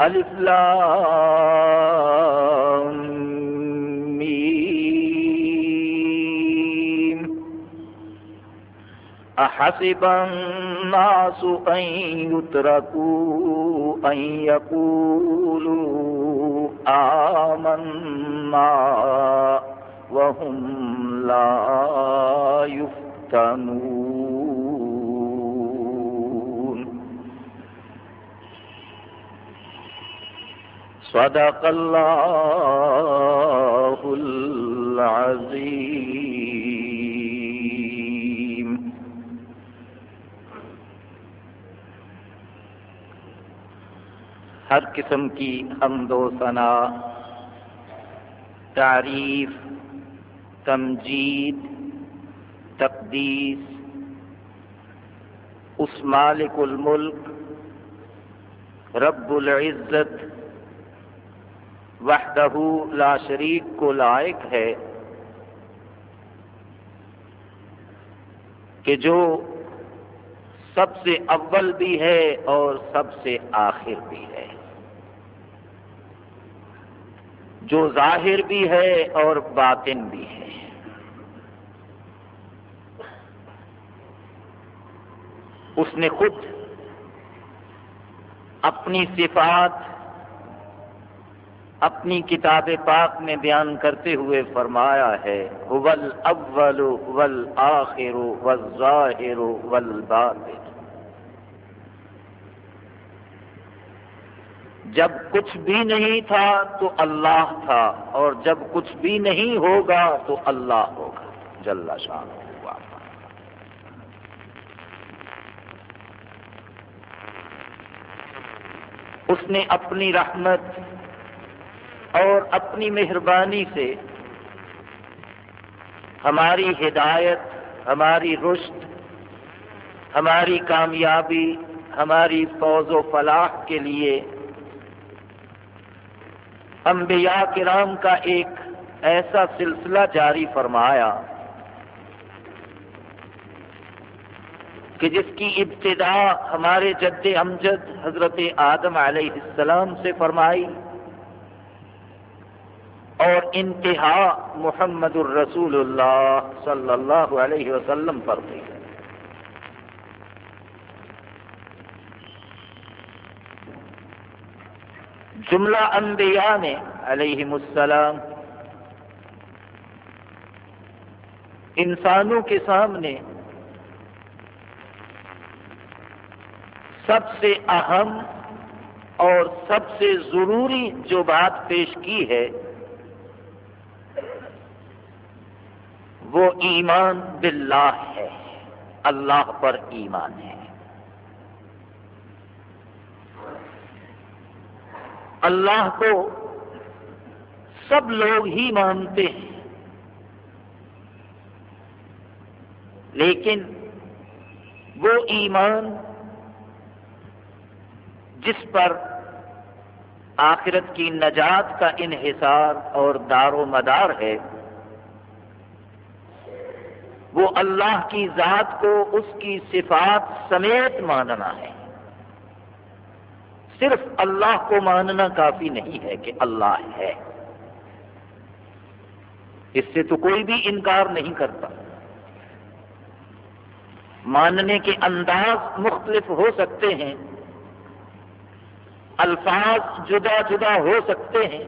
ألف لام أحسب الناس أن يتركوا أن يقولوا آمنا وهم لا يفتنون۔ صدق الله العظيم. ہر قسم کی حمد و ثنا، تعریف، تمجید، تقدیس، اس مالک الملک، رب العزت وحدہ لا شریک کو لائق ہے کہ جو سب سے اول بھی ہے اور سب سے آخر بھی ہے۔ جو ظاہر بھی ہے اور باطن بھی ہے۔ اس نے خود اپنی صفات اپنی کتاب پاک میں بیان کرتے ہوئے فرمایا ہے ول اول ول آخر ظاہر ول جب کچھ بھی نہیں تھا تو اللہ تھا، اور جب کچھ بھی نہیں ہوگا تو اللہ ہوگا، جل شان ہوا۔ اس نے اپنی رحمت اور اپنی مہربانی سے ہماری ہدایت، ہماری رشت ہماری کامیابی، ہماری فوج و فلاح کے لیے انبیاء کرام کا ایک ایسا سلسلہ جاری فرمایا کہ جس کی ابتدا ہمارے جد امجد حضرت آدم علیہ السلام سے فرمائی۔ اور انتہا محمد الرسول اللہ صلی اللہ علیہ وسلم پر تھی جملہ انبیاء نے علیہ السلام، انسانوں کے سامنے سب سے اہم اور سب سے ضروری جو بات پیش کی ہے وہ ایمان باللہ ہے۔ اللہ پر ایمان ہے۔ اللہ کو سب لوگ ہی مانتے ہیں۔ لیکن وہ ایمان جس پر آخرت کی نجات کا انحصار اور دار و مدار ہے وہ اللہ کی ذات کو اس کی صفات سمیت ماننا ہے۔ صرف اللہ کو ماننا کافی نہیں ہے کہ اللہ ہے۔ اس سے تو کوئی بھی انکار نہیں کرتا۔ ماننے کے انداز مختلف ہو سکتے ہیں۔ الفاظ جدا جدا ہو سکتے ہیں۔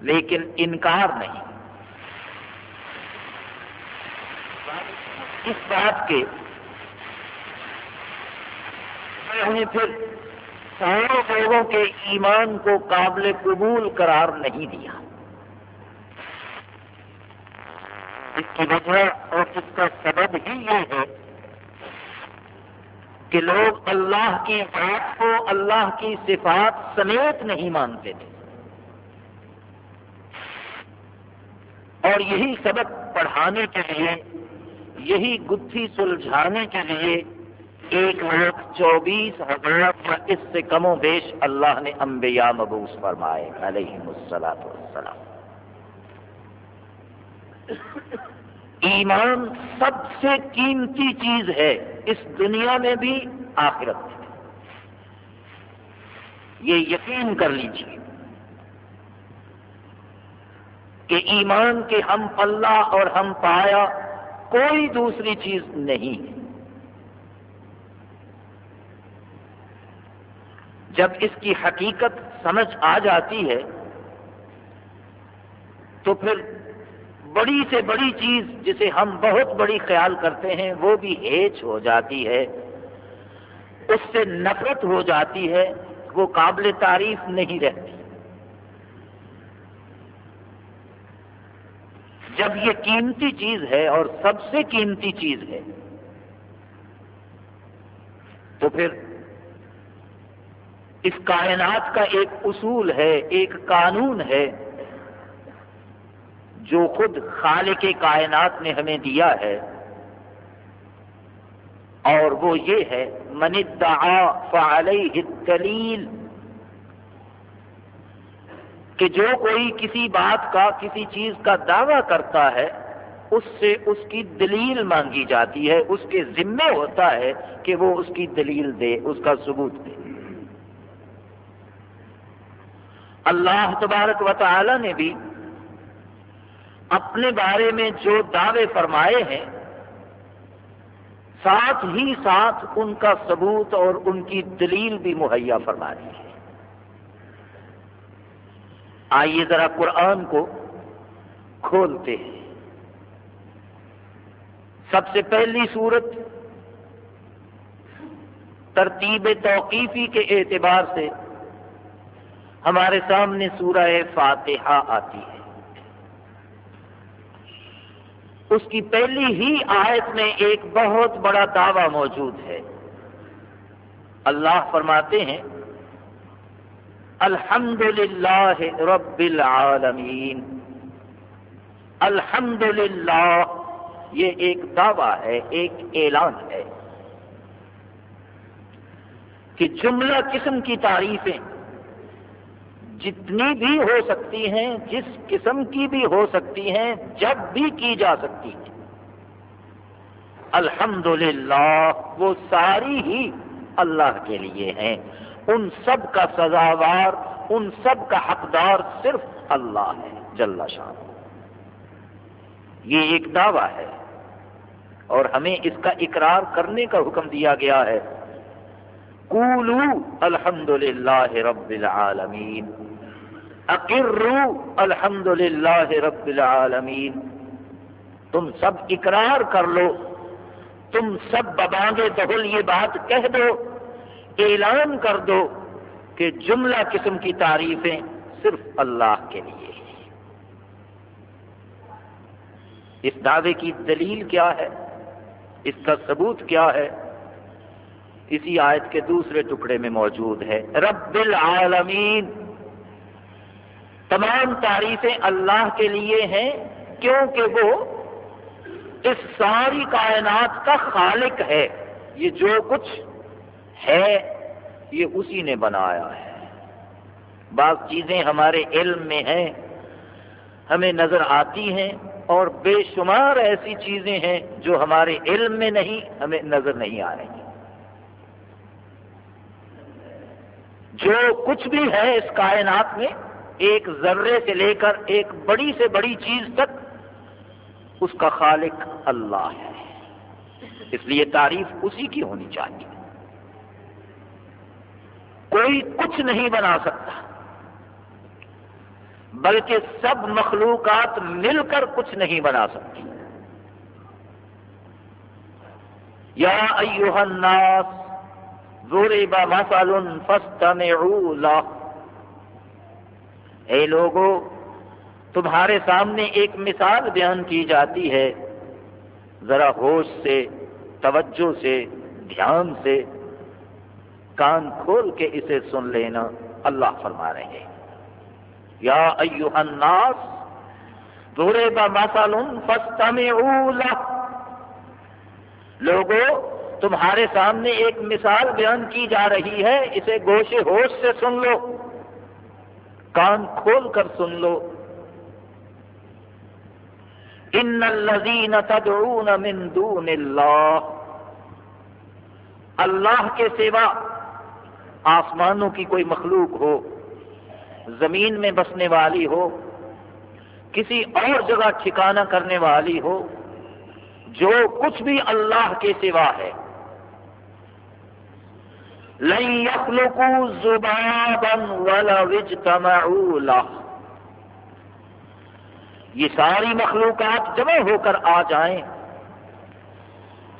لیکن انکار نہیں۔ اس بات کے نے پھر سارے لوگوں کے ایمان کو قابل قبول قرار نہیں دیا۔ اس کی وجہ اور اس کا سبب ہی یہ ہے کہ لوگ اللہ کی بات کو اللہ کی صفات سمیت نہیں مانتے تھے۔ اور یہی سبق پڑھانے کے لیے یہی گتھی سلجھانے کے لیے ایک لاکھ چوبیس ہزار اس سے کم و بیش اللہ نے انبیاء مبوس فرمائے علیہ والسلام۔ ایمان سب سے قیمتی چیز ہے، اس دنیا میں بھی آخرت میں۔ یہ یقین کر لیجیے کہ ایمان کے ہم اللہ اور ہم پایا کوئی دوسری چیز نہیں۔ ہے جب اس کی حقیقت سمجھ آ جاتی ہے، تو پھر بڑی سے بڑی چیز جسے ہم بہت بڑی خیال کرتے ہیں، وہ بھی ہیچ ہو جاتی ہے۔ اس سے نفرت ہو جاتی ہے، وہ قابل تعریف نہیں رہتی۔ جب یہ قیمتی چیز ہے اور سب سے قیمتی چیز ہے، تو پھر اس کائنات کا ایک اصول ہے، ایک قانون ہے جو خود خالق کائنات نے ہمیں دیا ہے۔ اور وہ یہ ہے، من ادعا فعلیہ الدلیل کہ جو کوئی کسی بات کا، کسی چیز کا دعویٰ کرتا ہے، اس سے اس کی دلیل مانگی جاتی ہے، اس کے ذمے ہوتا ہے کہ وہ اس کی دلیل دے، اس کا ثبوت دے۔ اللہ تبارک و تعالی نے بھی اپنے بارے میں جو دعوے فرمائے ہیں، ساتھ ہی ساتھ ان کا ثبوت اور ان کی دلیل بھی مہیا فرما دی ہے۔ آئیے ذرا قرآن کو کھولتے ہیں۔ سب سے پہلی صورت ترتیب توقیفی کے اعتبار سے ہمارے سامنے سورہ فاتحہ آتی ہے۔ اس کی پہلی ہی آیت میں ایک بہت بڑا دعویٰ موجود ہے۔ اللہ فرماتے ہیں الحمد للہ رب العالمین۔ الحمد للہ یہ ایک دعویٰ ہے، ایک اعلان ہے کہ جملہ قسم کی تعریفیں جتنی بھی ہو سکتی ہیں، جس قسم کی بھی ہو سکتی ہیں، جب بھی کی جا سکتی ہیں۔ الحمد وہ ساری ہی اللہ کے لیے ہیں۔ ان سب کا سزاوار، ان سب کا حقدار صرف اللہ ہے، جل شان یہ ایک دعویٰ ہے۔ اور ہمیں اس کا اقرار کرنے کا حکم دیا گیا ہے۔ کولو الحمد للہ رب العالمین۔ اقرو الحمد للہ رب العالمین۔ تم سب اقرار کر لو۔ تم سب ببانگے دہل یہ بات کہہ دو۔ اعلان کر دو کہ جملہ قسم کی تعریفیں صرف اللہ کے لیے اس دعوے کی دلیل کیا ہے؟ اس کا ثبوت کیا ہے؟ اسی آیت کے دوسرے ٹکڑے میں موجود ہے۔ رب العالمین۔ تمام تعریفیں اللہ کے لیے ہیں کیونکہ وہ اس ساری کائنات کا خالق ہے۔ یہ جو کچھ ہے، یہ اسی نے بنایا ہے۔ بعض چیزیں ہمارے علم میں ہیں، ہمیں نظر آتی ہیں اور بے شمار ایسی چیزیں ہیں جو ہمارے علم میں نہیں، ہمیں نظر نہیں آ رہی۔ جو کچھ بھی ہے اس کائنات میں، ایک ذرے سے لے کر ایک بڑی سے بڑی چیز تک، اس کا خالق اللہ ہے۔ اس لیے تعریف اسی کی ہونی چاہیے۔ کوئی کچھ نہیں بنا سکتا۔ بلکہ سب مخلوقات مل کر کچھ نہیں بنا سکتی یا ایوہ الناس ضرب مثل فاستمعوا له۔ اے لوگوں تمہارے سامنے ایک مثال بیان کی جاتی ہے۔ ذرا ہوش سے، توجہ سے، دھیان سے کان کھول کے اسے سن لینا۔ اللہ فرما رہے ہیں۔ یا ایوہ الناس، ضرب مثل فاستمعوا له۔ لوگوں تمہارے سامنے ایک مثال بیان کی جا رہی ہے۔ اسے گوشے ہوش سے سن لو۔ کان کھول کر سن لو۔ ان الذین تدعون من دون اللہ۔ اللہ کے سوا آسمانوں کی کوئی مخلوق ہو، زمین میں بسنے والی ہو، کسی اور جگہ ٹھکانہ کرنے والی ہو، جو کچھ بھی اللہ کے سوا ہے۔ یہ ساری مخلوقات جمع ہو کر آ جائیں۔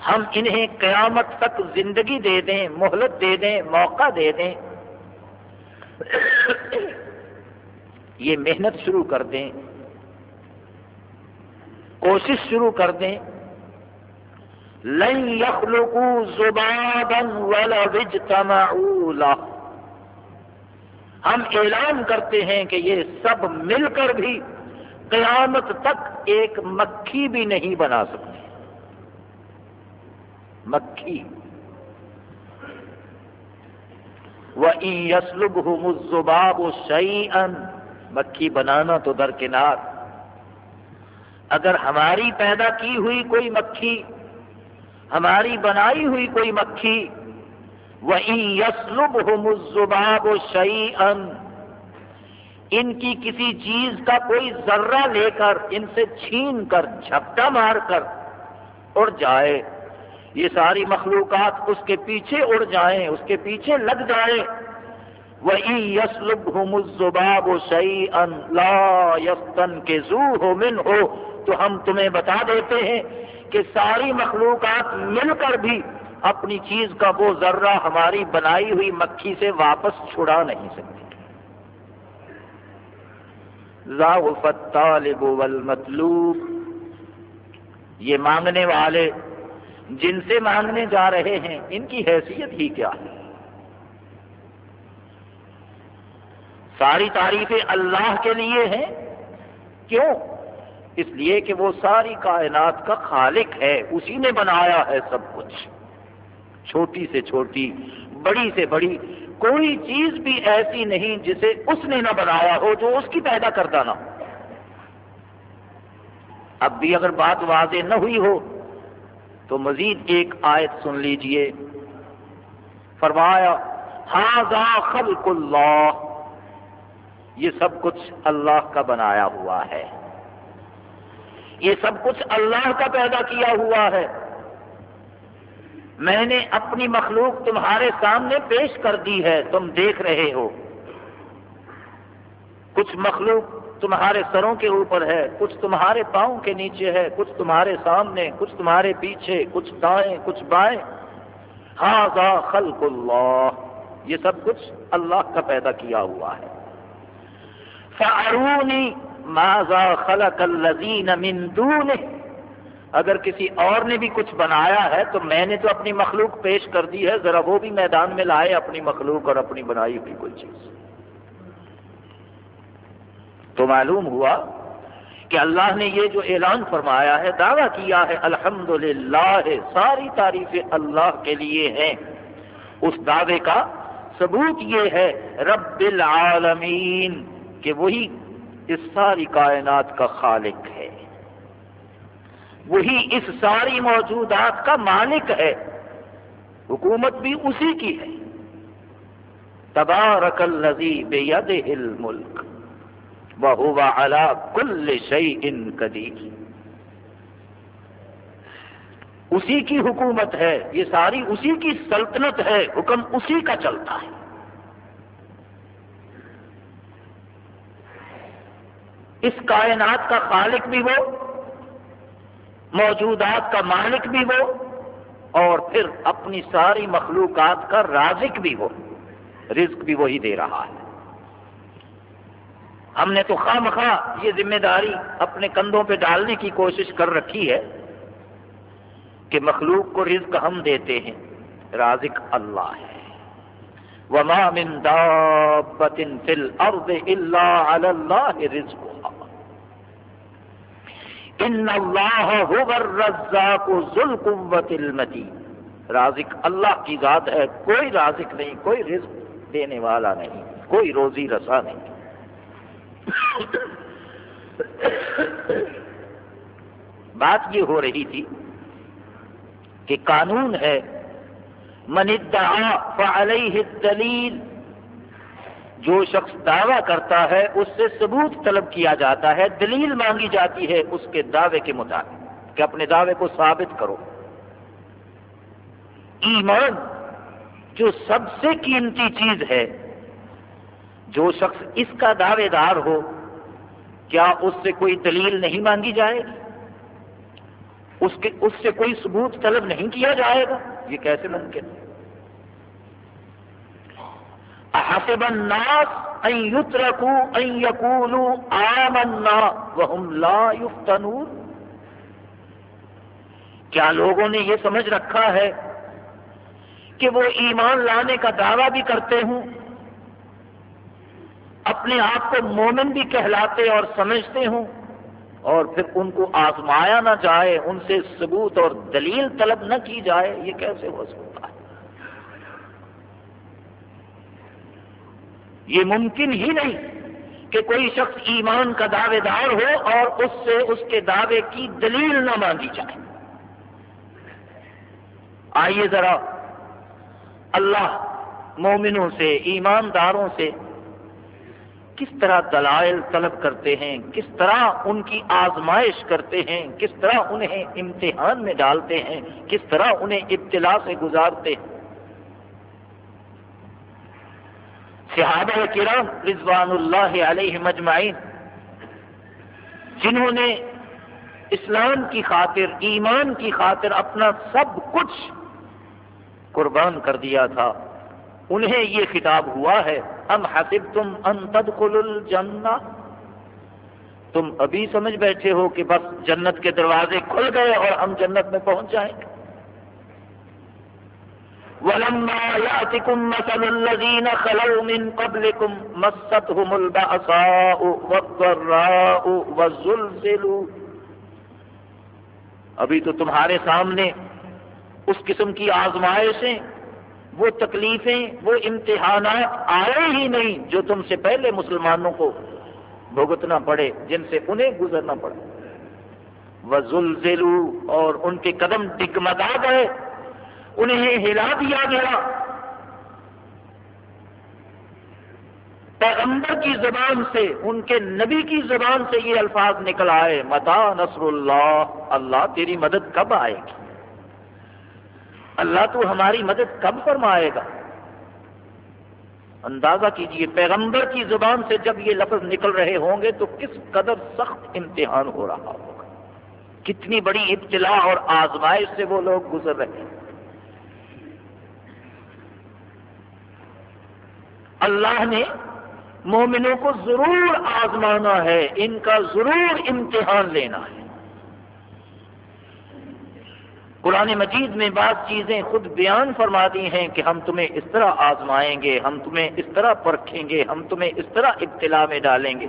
ہم انہیں قیامت تک زندگی دے دیں، مہلت دے دیں، موقع دے دیں۔ یہ محنت شروع کر دیں۔ کوشش شروع کر دیں۔ لن يخلقوا زبابا ولا اجتمعوا ہم اعلان کرتے ہیں کہ یہ سب مل کر بھی قیامت تک ایک مکھی بھی نہیں بنا سکتے۔ مکھی وَإِن الزُّبَابُ شَيْئًا مکھی بنانا تو درکنار۔ اگر ہماری پیدا کی ہوئی کوئی مکھی ہماری بنائی ہوئی کوئی مکھی وہی یسلب ہو مزباب ان کی کسی چیز کا کوئی ذرہ لے کر ان سے چھین کر، جھپٹا مار کر اڑ جائے۔ یہ ساری مخلوقات اس کے پیچھے اڑ جائیں، اس کے پیچھے لگ جائیں۔ وہی یسلب ہو مزباب و شعی ان لا یستن کے زو ہو من ہو تو ہم تمہیں بتا دیتے ہیں کہ ساری مخلوقات مل کر بھی اپنی چیز کا وہ ذرہ ہماری بنائی ہوئی مکھی سے واپس چھڑا نہیں سکتی طالب والمطلوب۔ یہ مانگنے والے جن سے مانگنے جا رہے ہیں، ان کی حیثیت ہی کیا؟ ہے ساری تعریفیں اللہ کے لیے ہیں؟ کیوں؟ اس لیے کہ وہ ساری کائنات کا خالق ہے، اسی نے بنایا ہے سب کچھ۔ چھوٹی سے چھوٹی، بڑی سے بڑی، کوئی چیز بھی ایسی نہیں جسے اس نے نہ بنایا ہو جو اس کی پیدا کردہ نہ ہو۔ اب بھی اگر بات واضح نہ ہوئی ہو تو مزید ایک آیت سن لیجیے۔ فرمایا ہاضا خلق اللہ یہ سب کچھ اللہ کا بنایا ہوا ہے۔ یہ سب کچھ اللہ کا پیدا کیا ہوا ہے۔ میں نے اپنی مخلوق تمہارے سامنے پیش کر دی ہے، تم دیکھ رہے ہو۔ کچھ مخلوق تمہارے سروں کے اوپر ہے، کچھ تمہارے پاؤں کے نیچے ہے، کچھ تمہارے سامنے، کچھ تمہارے پیچھے، کچھ دائیں، کچھ بائیں۔ ہاضا خلق اللہ، یہ سب کچھ اللہ کا پیدا کیا ہوا ہے۔ فارونی ماضا خلق الذین من دونه اگر کسی اور نے بھی کچھ بنایا ہے تو میں نے تو اپنی مخلوق پیش کر دی ہے، ذرا وہ بھی میدان میں لائے اپنی مخلوق اور اپنی بنائی ہوئی کوئی چیز۔ تو معلوم ہوا کہ اللہ نے یہ جو اعلان فرمایا ہے، دعویٰ کیا ہے الحمد ساری تعریفیں اللہ کے لیے ہیں۔ اس دعوے کا ثبوت یہ ہے، رب العالمین، کہ وہی اس ساری کائنات کا خالق ہے۔ وہی اس ساری موجودات کا مالک ہے۔ حکومت بھی اسی کی ہے۔ تبارک الذی بیدہ الملک۔ وہو علی کل شیء قدیر اسی کی حکومت ہے، یہ ساری اسی کی سلطنت ہے، حکم اسی کا چلتا ہے۔ اس کائنات کا خالق بھی وہ، موجودات کا مالک بھی وہ، اور پھر اپنی ساری مخلوقات کا رازق بھی وہ، رزق بھی وہی دے رہا ہے۔ ہم نے تو خواہ مخواہ یہ ذمہ داری اپنے کندھوں پہ ڈالنے کی کوشش کر رکھی ہے کہ مخلوق کو رزق ہم دیتے ہیں۔ رازق اللہ ہے۔ وما من دابت في الارض الا على الله رزقها۔ ان اللہ هو الرزاق ذو القوة المتین رازق اللہ کی ذات ہے، کوئی رازق نہیں، کوئی رزق دینے والا نہیں، کوئی روزی رسا نہیں۔ بات یہ ہو رہی تھی کہ قانون ہے، من ادعا فعلیہ الدلیل، جو شخص دعویٰ کرتا ہے، اس سے ثبوت طلب کیا جاتا ہے، دلیل مانگی جاتی ہے اس کے دعوے کے مطابق کہ اپنے دعوے کو ثابت کرو۔ ایمان جو سب سے قیمتی چیز ہے جو شخص اس کا دعوے دار ہو، کیا اس سے کوئی دلیل نہیں مانگی جائے گی؟ اس کے، اس سے کوئی ثبوت طلب نہیں کیا جائے گا؟ یہ کیسے ممکن حسب الناس ان يتركوا ان يقولوا آمنا وهم لا يفتنون کیا لوگوں نے یہ سمجھ رکھا ہے کہ وہ ایمان لانے کا دعویٰ بھی کرتے ہوں؟ اپنے آپ کو مومن بھی کہلاتے اور سمجھتے ہوں اور پھر ان کو آزمایا نہ جائے، ان سے ثبوت اور دلیل طلب نہ کی جائے، یہ کیسے ہو سکتا ہے؟ یہ ممکن ہی نہیں کہ کوئی شخص ایمان کا دعوے دار ہو اور اس سے اس کے دعوے کی دلیل نہ مانگی جائے۔ آئیے ذرا، اللہ مومنوں سے، ایمانداروں سے کس طرح دلائل طلب کرتے ہیں، کس طرح ان کی آزمائش کرتے ہیں، کس طرح انہیں امتحان میں ڈالتے ہیں، کس طرح انہیں ابتلا سے گزارتے ہیں۔ صحابہ کرام رضوان اللہ علیہ مجمعین جنہوں نے اسلام کی خاطر، ایمان کی خاطر اپنا سب کچھ قربان کر دیا تھا انہیں یہ خطاب ہوا ہے، ام حسب تم ان تدخل الجنہ؟ تم ابھی سمجھ بیٹھے ہو کہ بس جنت کے دروازے کھل گئے اور ہم جنت میں پہنچ جائیں گے۔ ابھی تو تمہارے سامنے اس قسم کی آزمائشیں وہ تکلیفیں، وہ امتحانات آئے ہی نہیں جو تم سے پہلے مسلمانوں کو بھگتنا پڑے، جن سے انہیں گزرنا پڑے وہ اور ان کے قدم ڈگمگا گئے، انہیں ہلا دیا گیا۔ پیغمبر کی زبان سے، ان کے نبی کی زبان سے یہ الفاظ نکل آئے، متا نصر اللہ اللہ تیری مدد کب آئے گی؟ اللہ تو ہماری مدد کب فرمائے گا؟ اندازہ کیجیے پیغمبر کی زبان سے جب یہ لفظ نکل رہے ہوں گے تو کس قدر سخت امتحان ہو رہا ہوگا۔ کتنی بڑی ابتلا اور آزمائش سے وہ لوگ گزر رہے ہیں۔ اللہ نے مومنوں کو ضرور آزمانا ہے، ان کا ضرور امتحان لینا ہے۔ قرآن مجید میں بعض چیزیں خود بیان فرما دی ہیں کہ ہم تمہیں اس طرح آزمائیں گے، ہم تمہیں اس طرح پرکھیں گے، ہم تمہیں اس طرح ابتلا میں ڈالیں گے۔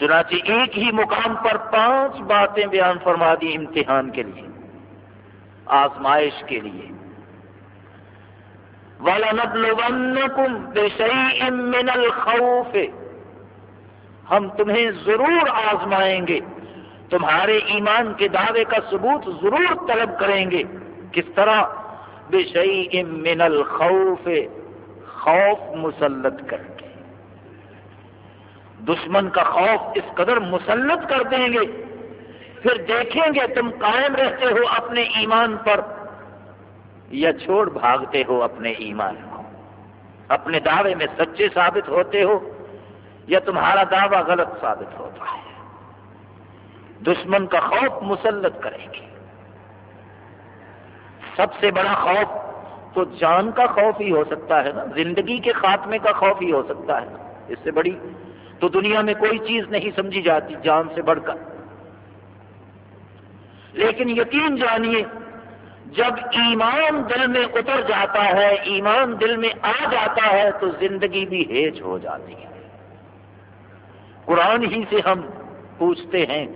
چنانچہ ایک ہی مقام پر پانچ باتیں بیان فرما دی امتحان کے لیے، آزمائش کے لیے۔ وَلَنَبْلُوَنَّكُمْ بِشَيْءٍ مِّنَ الْخَوْفِ، ہم تمہیں ضرور آزمائیں گے۔ تمہارے ایمان کے دعوے کا ثبوت ضرور طلب کریں گے۔ کس طرح؟ بے من الخوف، خوف مسلط کر کے۔ دشمن کا خوف اس قدر مسلط کر دیں گے۔ پھر دیکھیں گے تم قائم رہتے ہو اپنے ایمان پر یا چھوڑ بھاگتے ہو اپنے ایمان کو۔ اپنے دعوے میں سچے ثابت ہوتے ہو یا تمہارا دعویٰ غلط ثابت ہوتا ہے۔ دشمن کا خوف مسلط کریں گے۔ سب سے بڑا خوف تو جان کا خوف ہی ہو سکتا ہے نا، زندگی کے خاتمے کا خوف ہی ہو سکتا ہے نا۔ اس سے بڑی تو دنیا میں کوئی چیز نہیں سمجھی جاتی جان سے بڑھ کر۔ لیکن یقین جانیے، جب ایمان دل میں اتر جاتا ہے، ایمان دل میں آ جاتا ہے، تو زندگی بھی ہیج ہو جاتی ہے۔ قرآن ہی سے ہم پوچھتے ہیں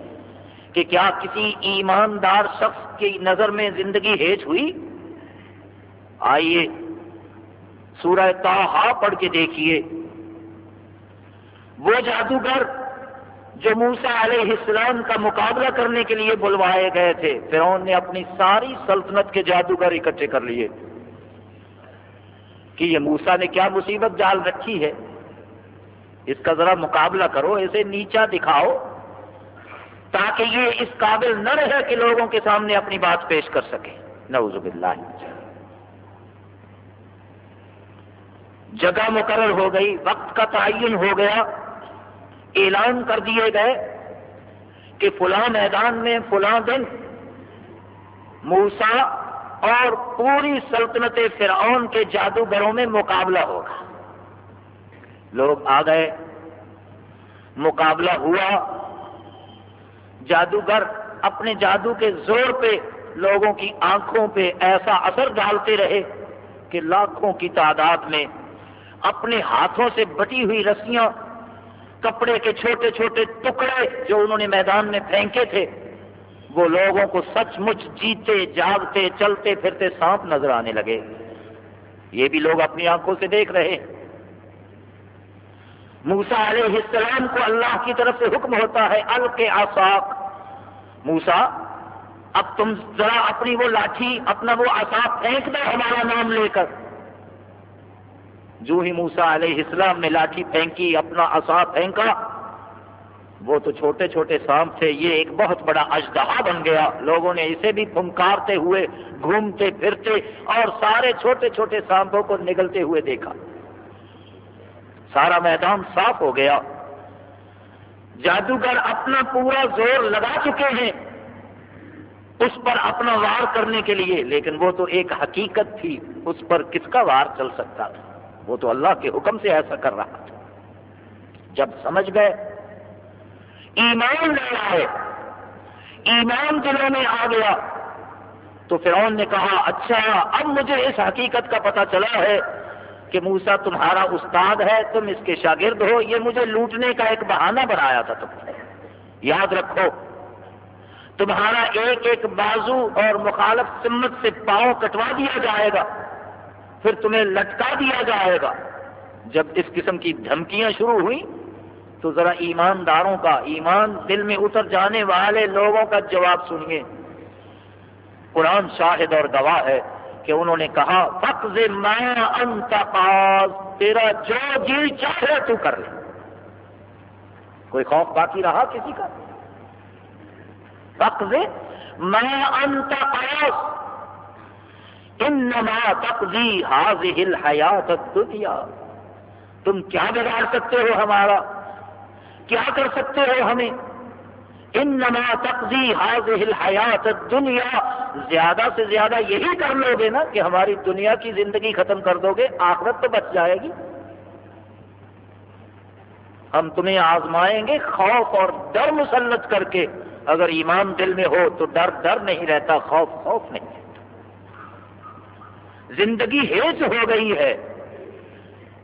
کہ کیا کسی ایماندار شخص کی نظر میں زندگی ہیج ہوئی؟ آئیے، سورہ تاہا پڑھ کے دیکھیے۔ وہ جادوگر جو موسا علیہ السلام کا مقابلہ کرنے کے لیے بلوائے گئے تھے، فرعون نے اپنی ساری سلطنت کے جادوگر اکٹھے کر لیے۔ کہ یہ موسا نے کیا مصیبت ڈال رکھی ہے؟ اس کا ذرا مقابلہ کرو، اسے نیچا دکھاؤ۔ تاکہ یہ اس قابل نہ رہے کہ لوگوں کے سامنے اپنی بات پیش کر سکے نعوذ باللہ جگہ مقرر ہو گئی، وقت کا تعین ہو گیا، اعلان کر دیے گئے کہ فلاں میدان میں فلاں دن موسا اور پوری سلطنت فرعون کے جادوگروں میں مقابلہ ہوگا۔ لوگ آ گئے، مقابلہ ہوا۔ جادوگر اپنے جادو کے زور پہ لوگوں کی آنکھوں پہ ایسا اثر ڈالتے رہے کہ لاکھوں کی تعداد میں اپنے ہاتھوں سے بٹی ہوئی رسیاں، کپڑے کے چھوٹے چھوٹے ٹکڑے جو انہوں نے میدان میں پھینکے تھے، وہ لوگوں کو سچ مچ جیتے، جاگتے، چلتے پھرتے سانپ نظر آنے لگے۔ یہ بھی لوگ اپنی آنکھوں سے دیکھ رہے۔ موسا علیہ السلام کو اللہ کی طرف سے حکم ہوتا ہے ال کے آساک موسا اب تم ذرا اپنی وہ لاٹھی، اپنا وہ آساک پھینک دو ہمارا نام لے کر۔ جو ہی موسا علیہ السلام نے لاٹھی پھینکی، اپنا اصا پھینکا، وہ تو چھوٹے چھوٹے سانپ تھے، یہ ایک بہت بڑا اجدہا بن گیا۔ لوگوں نے اسے بھی پھنکارتے ہوئے، گھومتے پھرتے اور سارے چھوٹے چھوٹے سانپوں کو نگلتے ہوئے دیکھا۔ سارا میدان صاف ہو گیا۔ جادوگر اپنا پورا زور لگا چکے ہیں اس پر اپنا وار کرنے کے لیے، لیکن وہ تو ایک حقیقت تھی، اس پر کس کا وار چل سکتا تھا؟ وہ تو اللہ کے حکم سے ایسا کر رہا تھا۔ جب سمجھ گئے، ایمان لے آئے۔ ایمان دلوں میں آ گیا۔ تو فرعون نے کہا اچھا اب مجھے اس حقیقت کا پتہ چلا ہے کہ موسا تمہارا استاد ہے، تم اس کے شاگرد ہو، یہ مجھے لوٹنے کا ایک بہانہ بنایا تھا تم نے۔ یاد رکھو، تمہارا ایک ایک بازو اور مخالف سمت سے پاؤں کٹوا دیا جائے گا، پھر تمہیں لٹکا دیا جائے گا۔ جب اس قسم کی دھمکیاں شروع ہوئی تو ذرا ایمانداروں کا، ایمان دل میں اتر جانے والے لوگوں کا جواب سنیے۔ قرآن شاہد اور گواہ ہے کہ انہوں نے کہا، فقض میں انتقاض تیرا جو جی چاہے تو کر لے. کوئی خوف باقی رہا کسی کا؟ فقض میں انتقاض انما تقضی حاضح الحیات الدنیا تم کیا بگاڑ سکتے ہو ہمارا؟ کیا کر سکتے ہو ہمیں؟ انما تقضی حاضح الحیات الدنیا۔ زیادہ سے زیادہ یہی کر لو گے نا کہ ہماری دنیا کی زندگی ختم کر دو گے، آخرت تو بچ جائے گی۔ ہم تمہیں آزمائیں گے خوف اور ڈر مسلط کر کے۔ اگر ایمان دل میں ہو تو ڈر ڈر نہیں رہتا، خوف خوف نہیں رہتا۔ زندگی ہیچ ہو گئی ہے،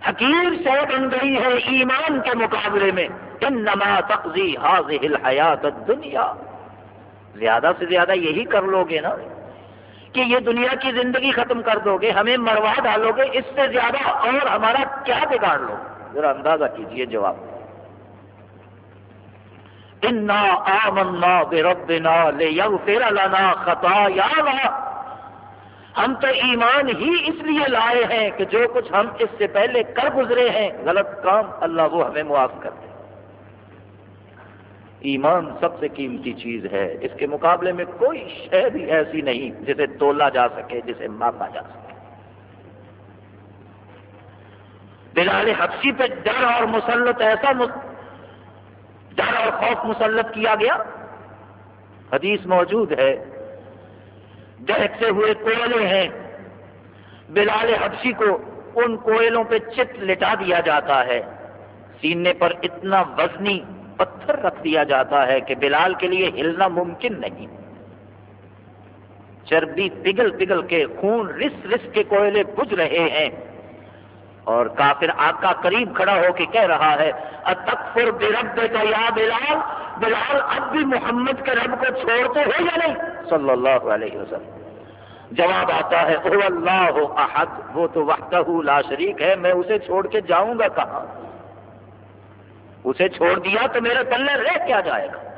حقیر سو بن گئی ہے ایمان کے مقابلے میں۔ ان نما تقزی الحیات دنیا زیادہ سے زیادہ یہی کر لو گے نا کہ یہ دنیا کی زندگی ختم کر دو گے ہمیں مروا ڈالو گے اس سے زیادہ اور ہمارا کیا بگاڑ لو؟ ذرا اندازہ کیجیے جواب۔ انا آمنا بربنا لیغفر لنا خطایا ہم تو ایمان ہی اس لیے لائے ہیں کہ جو کچھ ہم اس سے پہلے کر گزرے ہیں، غلط کام اللہ وہ ہمیں معاف کر دے۔ ایمان سب سے قیمتی چیز ہے۔ اس کے مقابلے میں کوئی شے بھی ایسی نہیں جسے تولا جا سکے، جسے ماپا جا سکے۔ بلال حفصی پہ ڈر اور مسلط، ایسا ڈر اور خوف مسلط کیا گیا۔ حدیث موجود ہے۔ دہتے ہوئے کوئلے ہیں۔ بلال حبشی کو ان کوئلوں پہ چت لٹا دیا جاتا ہے۔ سینے پر اتنا وزنی پتھر رکھ دیا جاتا ہے کہ بلال کے لیے ہلنا ممکن نہیں۔ چربی پگل پگل کے خون رس رس کے کوئلے بج رہے ہیں۔ اور کافر آقا قریب کھڑا ہو کے کہہ رہا ہے، اتکفر برب کا یا بلال؟ بلال اب بھی محمد کے رب کو چھوڑتے ہو یا نہیں؟ صلی اللہ علیہ وسلم۔ جواب آتا ہے او اللہ احد، وہ تو وحدہ لا شریک ہے، میں اسے چھوڑ کے جاؤں گا کہاں؟ اسے چھوڑ دیا تو میرے پلے رہ کیا جائے گا؟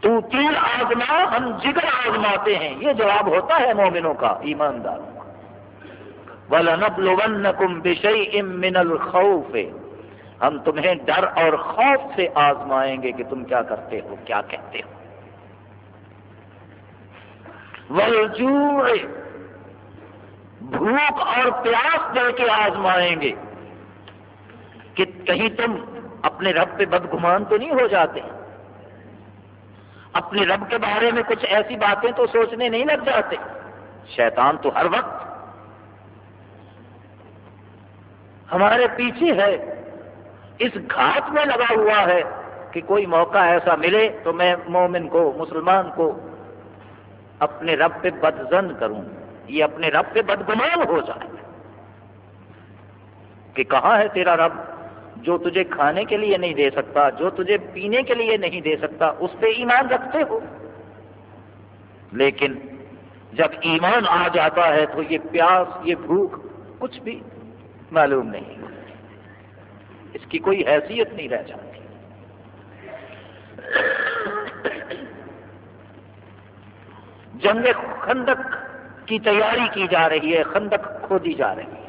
تو تیر آزما ہم جگر آزماتے ہیں۔ یہ جواب ہوتا ہے مومنوں کا، ایمانداروں ایماندار وَلَنَبْلُوَنَّكُمْ بِشَيْءٍ مِّنَ الْخَوْفِ۔ ہم تمہیں ڈر اور خوف سے آزمائیں گے کہ تم کیا کرتے ہو، کیا کہتے ہو۔ والجوع۔ بھوک اور پیاس دے کے آزمائیں گے۔ کہیں تم اپنے رب پہ بدگمان تو نہیں ہو جاتے؟ اپنے رب کے بارے میں کچھ ایسی باتیں تو سوچنے نہیں لگ جاتے۔ شیطان تو ہر وقت ہمارے پیچھے ہے۔ اس گھاٹ میں لگا ہوا ہے کہ کوئی موقع ایسا ملے تو میں مومن کو، مسلمان کو اپنے رب پہ بدزن کروں۔ یہ اپنے رب پہ بدگمان ہو جائے۔ کہ کہاں ہے تیرا رب؟ جو تجھے کھانے کے لیے نہیں دے سکتا، جو تجھے پینے کے لیے نہیں دے سکتا، اس پہ ایمان رکھتے ہو۔ لیکن جب ایمان آ جاتا ہے تو یہ پیاس، یہ بھوک کچھ بھی معلوم نہیں اس کی کوئی حیثیت نہیں رہ جاتی۔ جنگ خندق کی تیاری کی جا رہی ہے، خندق کھودی جا رہی ہے۔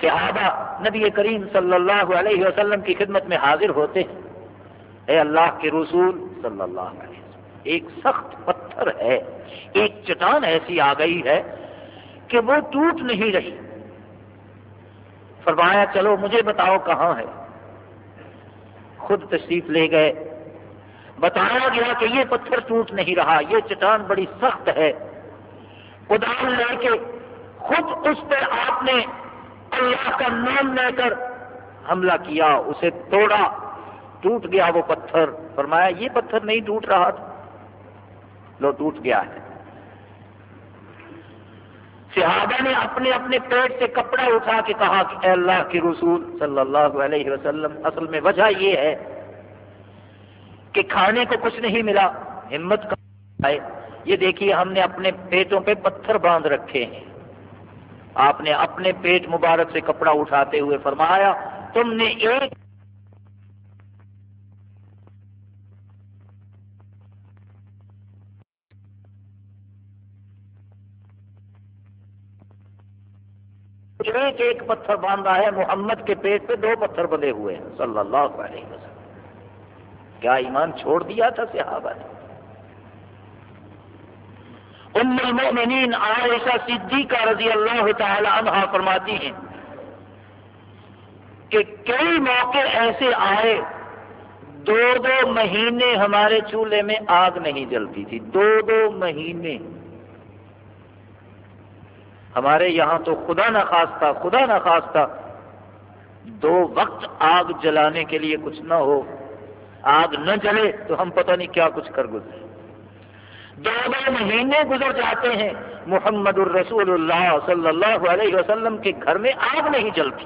صحابہ نبی کریم صلی اللہ علیہ وسلم کی خدمت میں حاضر ہوتے ہیں۔ اے اللہ کے رسول صلی اللہ علیہ وسلم، ایک سخت پتھر ہے، ایک چٹان ایسی آ گئی ہے کہ وہ ٹوٹ نہیں رہی۔ فرمایا، چلو مجھے بتاؤ کہاں ہے۔ خود تشریف لے گئے۔ بتایا گیا کہ یہ پتھر ٹوٹ نہیں رہا، یہ چٹان بڑی سخت ہے۔ کدال لے کے خود اس پہ آپ نے اللہ کا نام لے کر حملہ کیا، اسے توڑا، ٹوٹ گیا وہ پتھر۔ فرمایا، یہ پتھر نہیں ٹوٹ رہا تھا۔ لو، ٹوٹ گیا ہے۔ صحابہ نے اپنے اپنے پیٹ سے کپڑا اٹھا کے کہا کہ اے اللہ کے رسول صلی اللہ علیہ وسلم، اصل میں وجہ یہ ہے کہ کھانے کو کچھ نہیں ملا، ہمت کا۔ یہ دیکھیے، ہم نے اپنے پیٹوں پہ پتھر باندھ رکھے ہیں۔ آپ نے اپنے پیٹ مبارک سے کپڑا اٹھاتے ہوئے فرمایا، تم نے ایک ایک ایک پتھر باندھا ہے، محمد کے پیٹ پہ دو پتھر بندے ہوئے ہیں، صلی اللہ علیہ وسلم۔ کیا ایمان چھوڑ دیا تھا صحابہ نے؟ ام المؤمنین عائشہ صدیقہ رضی اللہ تعالی عنہ فرماتی ہیں کہ کئی موقع ایسے آئے، دو دو مہینے ہمارے چولہے میں آگ نہیں جلتی تھی، دو دو مہینے۔ ہمارے یہاں تو خدا نہ خواستہ، خدا نہ خواستہ، دو وقت آگ جلانے کے لیے کچھ نہ ہو، آگ نہ جلے تو ہم پتہ نہیں کیا کچھ کر گزرے۔ دو دو مہینے گزر جاتے ہیں۔ محمد الرسول اللہ صلی اللہ علیہ وسلم کے گھر میں آگ نہیں جلتی۔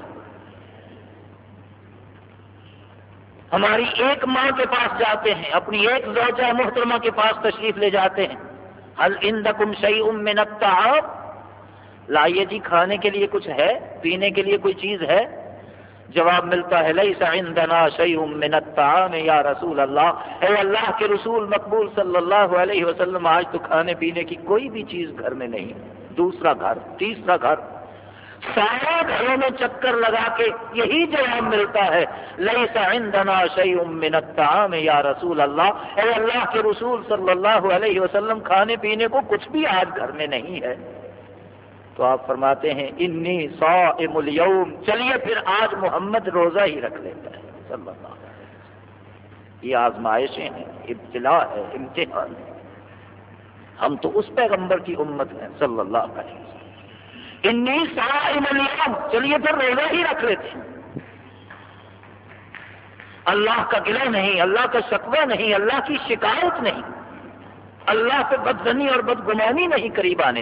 ہماری ایک ماں کے پاس جاتے ہیں، اپنی ایک زوجہ محترمہ کے پاس تشریف لے جاتے ہیں۔ حل اندکم شیئم من الطعام؟ لائیے جی کھانے کے لیے کچھ ہے، پینے کے لیے کوئی چیز ہے؟ جواب ملتا ہے لیس عندنا شیء من الطعام یا رسول اللہ. اے اللہ کے رسول مقبول صلی اللہ علیہ وسلم، آج تو کھانے پینے کی کوئی بھی چیز گھر میں نہیں، دوسرا گھر، تیسرا گھر۔ سارے گھروں میں چکر لگا کے یہی جواب ملتا ہے لیس عندنا شیء من الطعام یا رسول اللہ. اے اللہ کے رسول صلی اللہ علیہ وسلم، کھانے پینے کو کچھ بھی آج گھر میں نہیں ہے۔ تو آپ فرماتے ہیں، انی صائم اليوم چلیے پھر آج محمد روزہ ہی رکھ لیتا ہے، صلی اللہ علیہ وسلم۔ یہ آزمائشیں ہیں ابتلا ہے، امتحان ہے۔ ہم تو اس پیغمبر کی امت ہیں، صلی اللہ علیہ وسلم۔ انی صائم اليوم چلیے پھر روزہ ہی رکھ لیتے ہیں۔ اللہ کا گلا نہیں، اللہ کا شکوہ نہیں، اللہ کی شکایت نہیں۔ اللہ پہ بدزنی اور بدگمانی نہیں، قریب آنے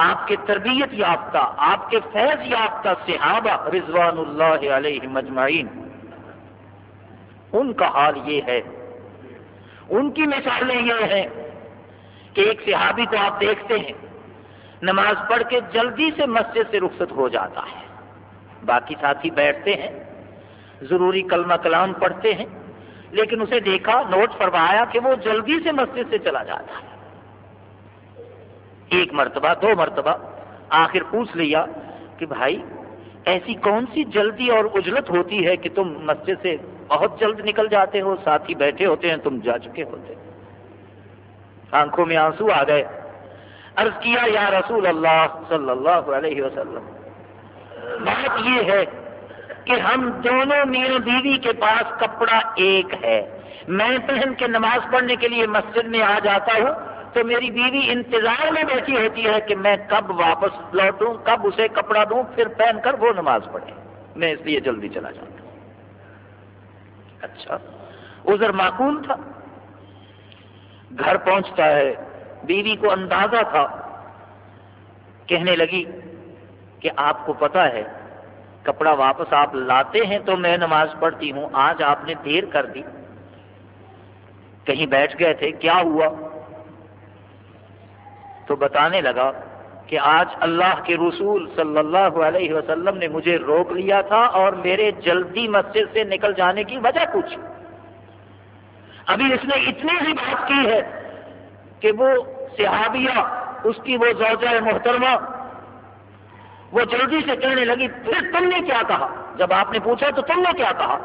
آپ کے تربیت یافتہ، آپ کے فیض یافتہ صحابہ رضوان اللہ علیہ مجمعین۔ ان کا حال یہ ہے، ان کی مثالیں یہ ہیں کہ ایک صحابی کو آپ دیکھتے ہیں، نماز پڑھ کے جلدی سے مسجد سے رخصت ہو جاتا ہے۔ باقی ساتھی بیٹھتے ہیں، ضروری کلمہ کلام پڑھتے ہیں، لیکن اسے دیکھا نوٹ فرمایا کہ وہ جلدی سے مسجد سے چلا جاتا ہے۔ ایک مرتبہ، دو مرتبہ آخر پوچھ لیا کہ بھائی، ایسی کون سی جلدی اور اجلت ہوتی ہے کہ تم مسجد سے بہت جلد نکل جاتے ہو ساتھی بیٹھے ہوتے ہیں، تم جا چکے ہوتے آنکھوں میں آنسو آ گئے۔ عرض کیا، یا رسول اللہ صلی اللہ علیہ وسلم، بات یہ ہے کہ ہم دونوں میاں بیوی کے پاس کپڑا ایک ہے۔ میں پہن کے نماز پڑھنے کے لیے مسجد میں آ جاتا ہوں تو میری بیوی انتظار میں بیٹھی ہوتی ہے کہ میں کب واپس لوٹوں، کب اسے کپڑا دوں، پھر پہن کر وہ نماز پڑھے۔ میں اس لیے جلدی چلا جاتا ہوں اچھا ادھر معقول تھا۔ گھر پہنچتا ہے۔ بیوی کو اندازہ تھا۔ کہنے لگی کہ آپ کو پتا ہے، کپڑا واپس آپ لاتے ہیں تو میں نماز پڑھتی ہوں۔ آج آپ نے دیر کر دی۔ کہیں بیٹھ گئے تھے۔ کیا ہوا؟ تو بتانے لگا کہ آج اللہ کے رسول صلی اللہ علیہ وسلم نے مجھے روک لیا تھا اور میرے جلدی مسجد سے نکل جانے کی وجہ پوچھی۔ ابھی اس نے اتنی ہی بات کی ہے کہ وہ صحابیہ، اس کی وہ زوجہ محترمہ، وہ جلدی سے کہنے لگی، پھر تم نے کیا کہا؟ جب آپ نے پوچھا تو تم نے کیا کہا؟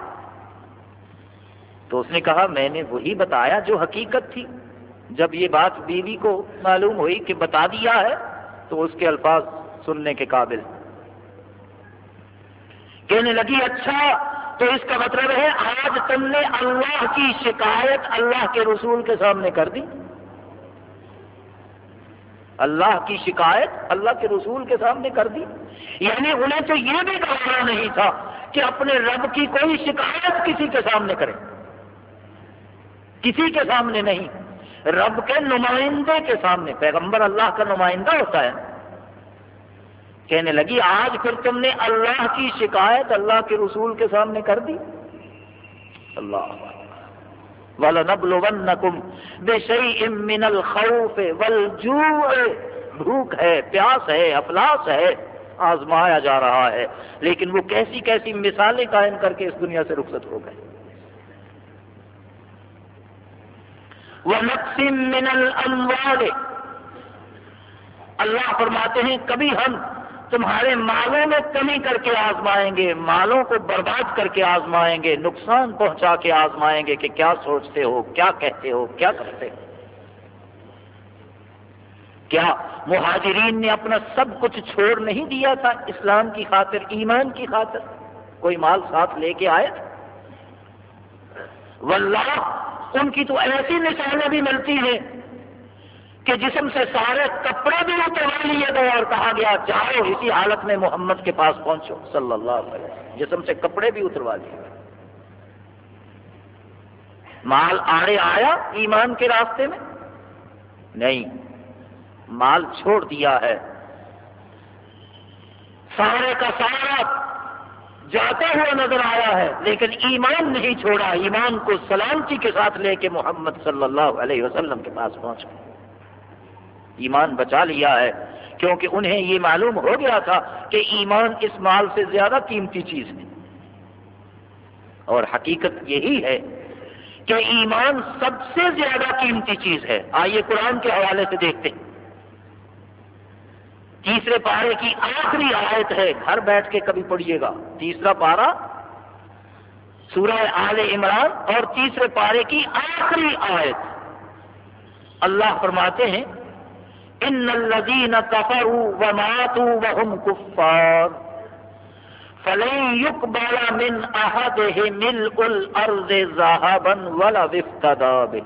تو اس نے کہا، میں نے وہی بتایا جو حقیقت تھی۔ جب یہ بات بیوی کو معلوم ہوئی کہ بتا دیا ہے، تو اس کے الفاظ سننے کے قابل۔ کہنے لگی اچھا تو اس کا مطلب ہے، آج تم نے اللہ کی شکایت اللہ کے رسول کے سامنے کر دی۔ اللہ کی شکایت اللہ کے رسول کے سامنے کر دی۔ یعنی انہیں تو یہ بھی کہنا نہیں تھا کہ اپنے رب کی کوئی شکایت کسی کے سامنے کرے۔ کسی کے سامنے نہیں۔ رب کے نمائندے کے سامنے، پیغمبر اللہ کا نمائندہ ہوتا ہے۔ کہنے لگی، آج پھر تم نے اللہ کی شکایت اللہ کے رسول کے سامنے کر دی۔ اللہ۔ وَلَنَبْلُوَنَّكُمْ بِشَيْءٍ مِّنَ الْخَوْفِ وَالْجُوعِ۔ بھوک ہے، پیاس ہے، افلاس ہے، آزمایا جا رہا ہے۔ لیکن وہ کیسی کیسی مثالیں قائم کر کے اس دنیا سے رخصت ہو گئے۔ وَنَقْسِم مِّنَ الْأَمْوَالِ۔ اللہ فرماتے ہیں، کبھی ہم تمہارے مالوں میں کمی کر کے آزمائیں گے، مالوں کو برباد کر کے آزمائیں گے، نقصان پہنچا کے آزمائیں گے کہ کیا سوچتے ہو، کیا کہتے ہو، کیا کرتے ہو۔ کیا مہاجرین نے اپنا سب کچھ چھوڑ نہیں دیا تھا؟ اسلام کی خاطر، ایمان کی خاطر۔ کوئی مال ساتھ لے کے آئے؟ واللہ ان کی تو ایسی نشانیں بھی ملتی ہیں کہ جسم سے سارے کپڑے بھی اتروا لیے گئے اور کہا گیا، جاؤ اسی حالت میں محمد کے پاس پہنچو۔ صلی اللہ علیہ وسلم۔ جسم سے کپڑے بھی اتروا لیے گئے۔ مال آڑے آیا ایمان کے راستے میں؟ نہیں۔ مال چھوڑ دیا ہے۔ سارے کا سارا جاتا ہوا نظر آیا ہے، لیکن ایمان نہیں چھوڑا، ایمان کو سلامتی کے ساتھ لے کے محمد صلی اللہ علیہ وسلم کے پاس پہنچ گئے۔ ایمان بچا لیا ہے، کیونکہ انہیں یہ معلوم ہو گیا تھا کہ ایمان اس مال سے زیادہ قیمتی چیز ہے۔ اور حقیقت یہی ہے کہ ایمان سب سے زیادہ قیمتی چیز ہے۔ آئیے قرآن کے حوالے سے دیکھتے ہیں۔ تیسرے پارے کی آخری آیت ہے، گھر بیٹھ کے کبھی پڑھیے گا۔ تیسرا پارا سورہ آل عمران اور تیسرے پارے کی آخری آیت۔ اللہ فرماتے ہیں، ان الذين كفروا وماتوا وهم كفار فلن يقبل من احدهم ملء الارض ذهبا ولا افتدى به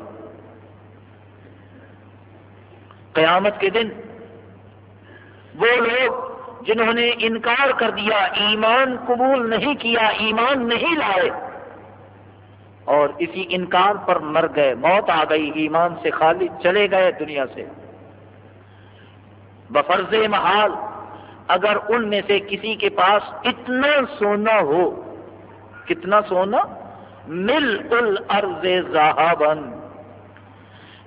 قیامت کے دن وہ لوگ جنہوں نے انکار کر دیا، ایمان قبول نہیں کیا، ایمان نہیں لائے، اور اسی انکار پر مر گئے، موت آ گئی، ایمان سے خالی چلے گئے دنیا سے۔ بفرز محال، اگر ان میں سے کسی کے پاس اتنا سونا ہو، کتنا سونا؟ مل الارض زہابن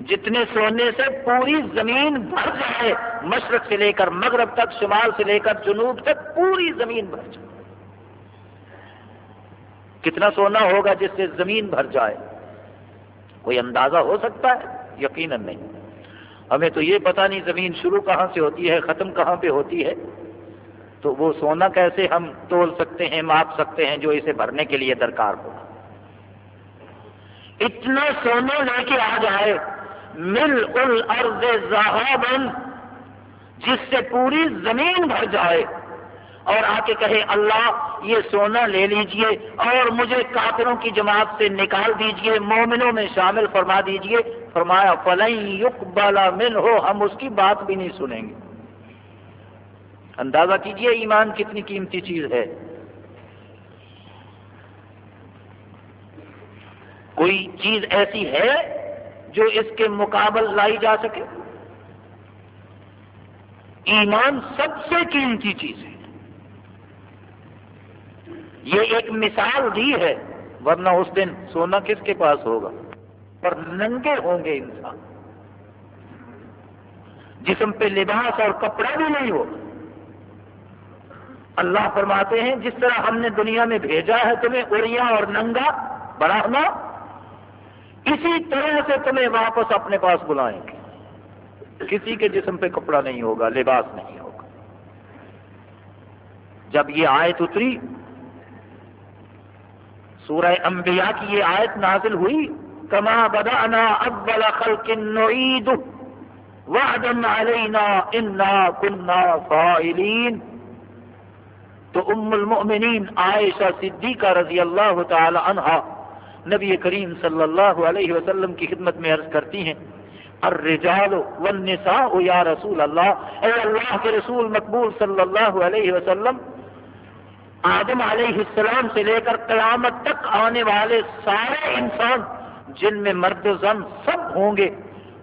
جتنے سونے سے پوری زمین بھر جائے، مشرق سے لے کر مغرب تک، شمال سے لے کر جنوب تک پوری زمین بھر جائے۔ کتنا سونا ہوگا جس سے زمین بھر جائے؟ کوئی اندازہ ہو سکتا ہے؟ یقیناً نہیں۔ ہمیں تو یہ پتہ نہیں زمین شروع کہاں سے ہوتی ہے، ختم کہاں پہ ہوتی ہے۔ تو وہ سونا کیسے ہم تول سکتے ہیں، ماپ سکتے ہیں جو اسے بھرنے کے لیے درکار ہوگا؟ اتنا سونا لے کے آ جائے مل الارض زہابن جس سے پوری زمین بھر جائے۔ اور آ کے کہے، اللہ، یہ سونا لے لیجیے اور مجھے کافروں کی جماعت سے نکال دیجیے، مومنوں میں شامل فرما دیجیے۔ فرمایا، فلن یقبل من ہو ہم اس کی بات بھی نہیں سنیں گے۔ اندازہ کیجیے ایمان کتنی قیمتی چیز ہے۔ کوئی چیز ایسی ہے جو اس کے مقابل لائی جا سکے۔ ایمان سب سے قیمتی چیز ہے۔ یہ ایک مثال دی ہے، ورنہ اس دن سونا کس کے پاس ہوگا؟ اور ننگے ہوں گے انسان۔ جسم پہ لباس اور کپڑا بھی نہیں ہوگا اللہ فرماتے ہیں، جس طرح ہم نے دنیا میں بھیجا ہے تمہیں اریا اور ننگا بڑھانا اسی طرح سے تمہیں واپس اپنے پاس بلائیں گے۔ کسی کے جسم پہ کپڑا نہیں ہوگا، لباس نہیں ہوگا۔ جب یہ آیت اتری، سورہ انبیاء کی یہ آیت نازل ہوئی، کما بدانا اول خلق نعید وعدا علینا انا کننا فائلین تو ام المؤمنین عائشہ صدیقہ رضی اللہ تعالی عنہا نبی کریم صلی اللہ علیہ وسلم کی خدمت میں عرض کرتی ہیں، الرجال والنساء یا رسول اللہ، اے اللہ کے رسول مقبول صلی اللہ علیہ وسلم، آدم علیہ السلام سے لے کر قیامت تک آنے والے سارے انسان، جن میں مرد و زن سب ہوں گے،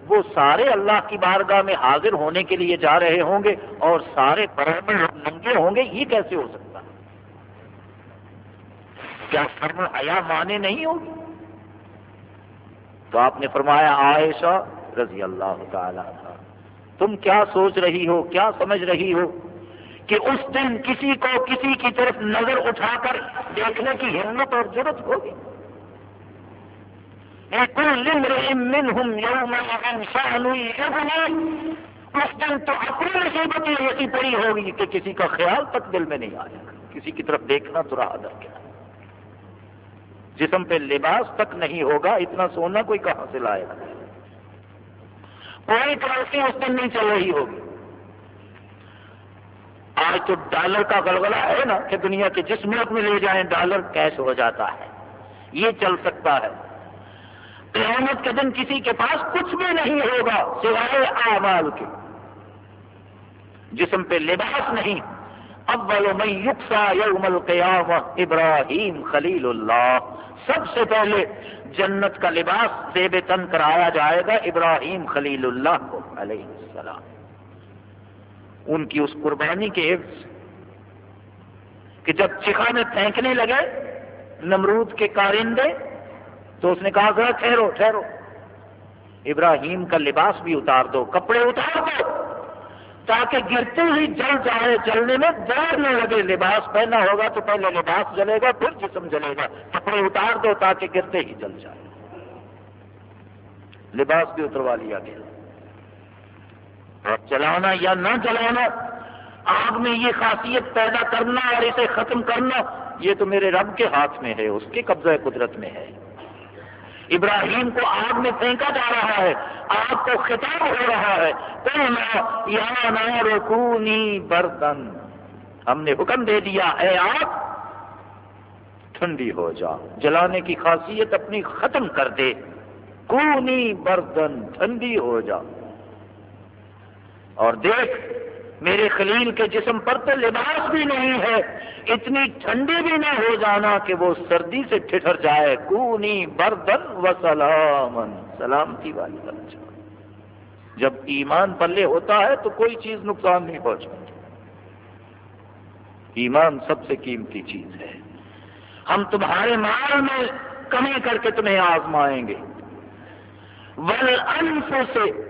وہ سارے اللہ کی بارگاہ میں حاضر ہونے کے لیے جا رہے ہوں گے اور سارے پرمے ننگے ہوں گے، یہ کیسے ہو سکتا کیا شرم حیا مانے نہیں ہوگی تو آپ نے فرمایا، عائشہ رضی اللہ تعالی تم کیا سوچ رہی ہو، کیا سمجھ رہی ہو کہ اس دن کسی کو کسی کی طرف نظر اٹھا کر دیکھنے کی ہمت اور ضرورت ہوگی؟ اس دن تو اپنی مصیبت ہی ایسی پڑی ہوگی کہ کسی کا خیال تک دل میں نہیں آیا۔ کسی کی طرف دیکھنا تو رہا در کیا۔ جسم پہ لباس تک نہیں ہوگا، اتنا سونا کوئی کہاں سے لائے گا؟ کوئی کرنسی اس دن نہیں چل رہی ہوگی۔ آج تو ڈالر کا گلگلہ ہے نا کہ دنیا کے جس ملک میں لے جائیں ڈالر کیش ہو جاتا ہے۔ یہ چل سکتا ہے۔ قیامت کے دن کسی کے پاس کچھ بھی نہیں ہوگا سوائے اعمال کے۔ جسم پہ لباس نہیں۔ اول من یکسا یوم القیامہ، ابراہیم خلیل اللہ۔ سب سے پہلے جنت کا لباس زیب تن کرایا جائے گا ابراہیم خلیل اللہ کو علیہ السلام۔ ان کی اس قربانی کے عفظ کہ جب چکھا میں پھینکنے لگے، نمرود کے کارندے، تو اس نے کہا، ذرا ٹھہرو ٹھہرو۔ ابراہیم کا لباس بھی اتار دو، کپڑے اتار دو۔ تاکہ گرتے ہی جل جائے، جلنے میں دیر نہ لگے، لباس پہنا ہوگا تو پہلے لباس جلے گا، پھر جسم جلے گا، کپڑے اتار دو تاکہ گرتے ہی جل جائے۔ لباس بھی اتروا لیا گیا۔ اور چلانا یا نہ چلانا، آگ میں یہ خاصیت پیدا کرنا اور اسے ختم کرنا، یہ تو میرے رب کے ہاتھ میں ہے، اس کے قبضہ قدرت میں ہے۔ ابراہیم کو آگ میں پھینکا جا رہا ہے، آگ کو خطاب ہو رہا ہے۔ یا رکونی بردن۔ ہم نے حکم دے دیا، اے آگ، ٹھنڈی ہو جا۔ جلانے کی خاصیت اپنی ختم کر دے۔ کونی بردن، ٹھنڈی ہو جا۔ اور دیکھ میرے خلیل کے جسم پر تو لباس بھی نہیں ہے، اتنی ٹھنڈی بھی نہ ہو جانا کہ وہ سردی سے ٹھٹر جائے۔ کونی بردن و سلامن۔ سلامتی والی بن جائے جب ایمان پلے ہوتا ہے تو کوئی چیز نقصان نہیں پہنچاتی۔ ایمان سب سے قیمتی چیز ہے۔ ہم تمہارے مال میں کمی کر کے تمہیں آزمائیں گے۔ ول سے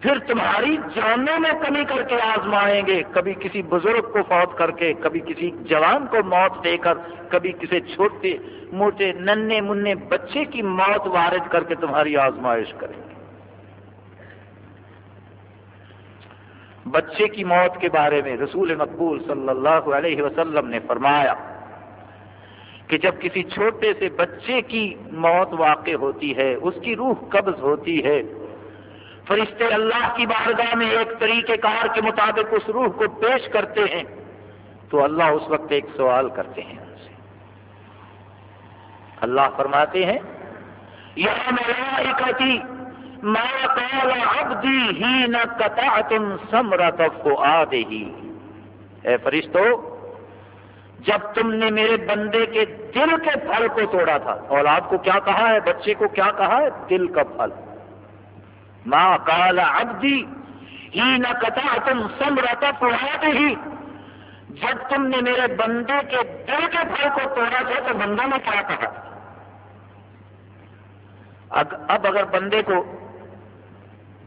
پھر تمہاری جانوں میں کمی کر کے آزمائیں گے۔ کبھی کسی بزرگ کو فوت کر کے، کبھی کسی جوان کو موت دے کر، کبھی کسی چھوٹے موٹے ننے منے بچے کی موت وارد کر کے تمہاری آزمائش کریں گے۔ بچے کی موت کے بارے میں رسول مقبول صلی اللہ علیہ وسلم نے فرمایا کہ جب کسی چھوٹے سے بچے کی موت واقع ہوتی ہے، اس کی روح قبض ہوتی ہے فرشتے اللہ کی بارگاہ میں ایک طریقہ کار کے مطابق اس روح کو پیش کرتے ہیں، تو اللہ اس وقت ایک سوال کرتے ہیں ان سے۔ اللہ فرماتے ہیں، یا ملائکتی، ما قال عبدی ہی نہ کتا تم سمرت ہی اے فرشتو، جب تم نے میرے بندے کے دل کے پھل کو توڑا تھا، اولاد کو کیا کہا ہے، بچے کو کیا کہا ہے؟ دل کا پھل۔ ماں کال ابدی ہی نہ کتا تم سمرت ہی جب تم نے میرے بندے کے دل کے پھل کو توڑا تھا تو بندہ نے کیا کہا؟ اب اگر بندے کو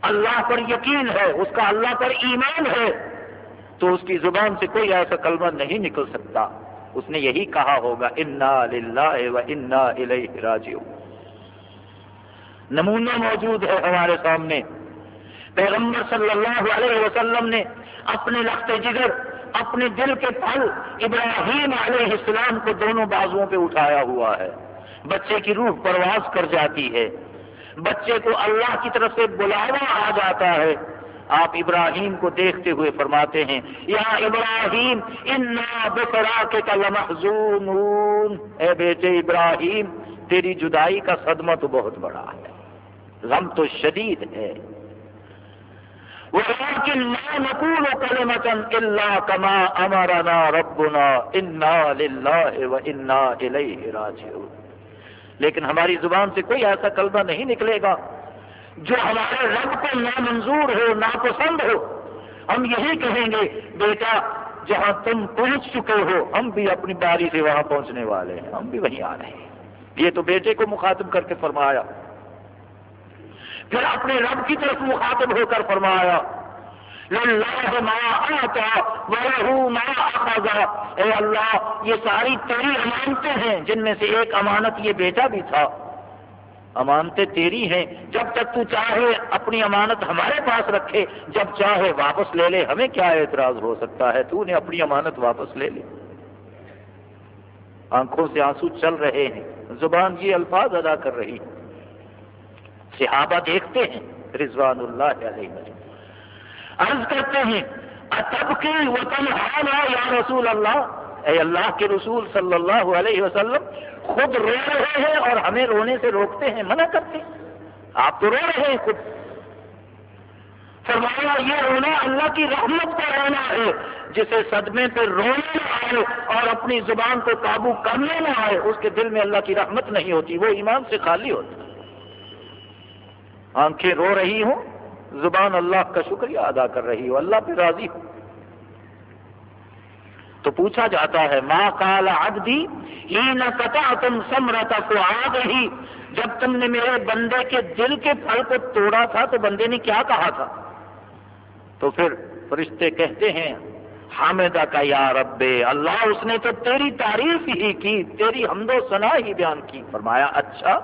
اللہ پر یقین ہے، اس کا اللہ پر ایمان ہے، تو اس کی زبان سے کوئی ایسا کلمہ نہیں نکل سکتا۔ اس نے یہی کہا ہوگا، انا و انا راجیو نمونہ موجود ہے ہمارے سامنے۔ پیغمبر صلی اللہ علیہ وسلم نے اپنے لخت جگر، اپنے دل کے پھل ابراہیم علیہ السلام کو دونوں بازوؤں پہ اٹھایا ہوا ہے۔ بچے کی روح پرواز کر جاتی ہے۔ بچے کو اللہ کی طرف سے بلاوا آ جاتا ہے۔ آپ ابراہیم کو دیکھتے ہوئے فرماتے ہیں، یا ابراہیم، انا بکرا کے اے بیٹے ابراہیم، تیری جدائی کا صدمہ تو بہت بڑا ہے۔ غم تو شدید ہے۔ ولكن لا نقول كلمة إلا كما أمرنا ربنا إنا لله وإنا إليه راجعون۔ لیکن ہماری زبان سے کوئی ایسا کلمہ نہیں نکلے گا جو ہمارے رب کو نامنظور ہو، ناپسند ہو۔ ہم یہی کہیں گے، بیٹا، جہاں تم پہنچ چکے ہو، ہم بھی اپنی باری سے وہاں پہنچنے والے ہیں، ہم بھی وہیں آ رہے ہیں۔ یہ تو بیٹے کو مخاطب کر کے فرمایا۔ پھر اپنے رب کی طرف مخاطب ہو کر فرمایا اے اللہ، یہ ساری تیری امانتیں ہیں، جن میں سے ایک امانت یہ بیٹا بھی تھا۔ امانتیں تیری ہیں، جب تک تو چاہے اپنی امانت ہمارے پاس رکھے، جب چاہے واپس لے لے، ہمیں کیا اعتراض ہو سکتا ہے؟ تو نے اپنی امانت واپس لے لی۔ آنکھوں سے آنسو چل رہے ہیں، زبان یہ الفاظ ادا کر رہی ہے۔ صحابہ دیکھتے ہیں، رضوان اللہ علیہ عرض کرتے ہیں اتب کے وطن حال یا رسول اللہ؟ اے اللہ کے رسول صلی اللہ علیہ وسلم، خود رو رہے ہیں اور ہمیں رونے سے روکتے ہیں، منع کرتے ہیں۔ آپ تو رو رہے ہیں خود۔ فرمایا، یہ رونا اللہ کی رحمت کا رونا ہے، جسے صدمے پہ رونے نہ آئے اور اپنی زبان کو قابو کرنے نہ آئے، اس کے دل میں اللہ کی رحمت نہیں ہوتی، وہ ایمان سے خالی ہوتا آنکھیں رو رہی ہوں، زبان اللہ کا شکریہ ادا کر رہی ہو اللہ پہ راضی ہو تو پوچھا جاتا ہے ماں کالا ادی ہی نہ کتا تم سمرتا کو آ جب تم نے میرے بندے کے دل کے پھل کو توڑا تھا تو بندے نے کیا کہا تھا؟ تو پھر فرشتے کہتے ہیں، حامدہ کا یا رب، اللہ اس نے تو تیری تعریف ہی کی، تیری حمد و ثنا ہی بیان کی۔ فرمایا اچھا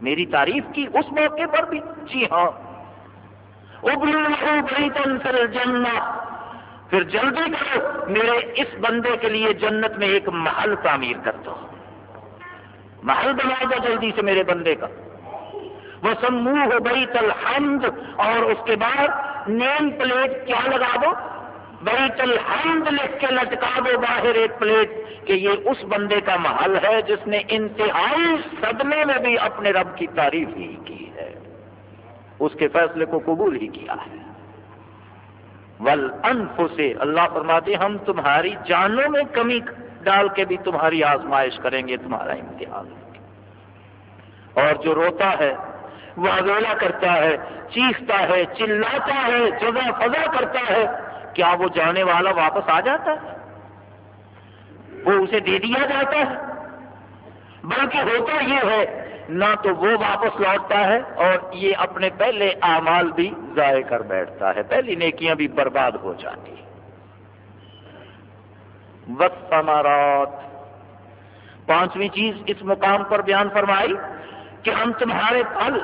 میری تعریف کی اس موقع پر بھی۔ جی ہاں۔ پھر جلدی کرو، میرے اس بندے کے لیے جنت میں ایک محل تعمیر کر دو۔ محل بنا دو جلدی سے میرے بندے کا۔ وہ سمو ہو الحمد، اور اس کے بعد نیم پلیٹ کیا لگا دو؟ بڑی الحمد لکھ کے لٹکا دو باہر ایک پلیٹ کہ یہ اس بندے کا محل ہے جس نے انتہائی صدمے میں بھی اپنے رب کی تعریف ہی کی ہے۔ اس کے فیصلے کو قبول ہی کیا ہے۔ ول انف سے اللہ فرماتے ہم تمہاری جانوں میں کمی ڈال کے بھی تمہاری آزمائش کریں گے، تمہارا امتحان۔ اور جو روتا ہے، وہ اگولا کرتا ہے، چیختا ہے، چلاتا ہے، جگہ فضا کرتا ہے کیا وہ جانے والا واپس آ جاتا ہے؟ وہ اسے دے دیا جاتا ہے۔ بلکہ ہوتا یہ ہے، نہ تو وہ واپس لوٹتا ہے اور یہ اپنے پہلے اعمال بھی ضائع کر بیٹھتا ہے۔ پہلی نیکیاں بھی برباد ہو جاتی۔ وسمارات پانچویں چیز اس مقام پر بیان فرمائی کہ ہم تمہارے پھل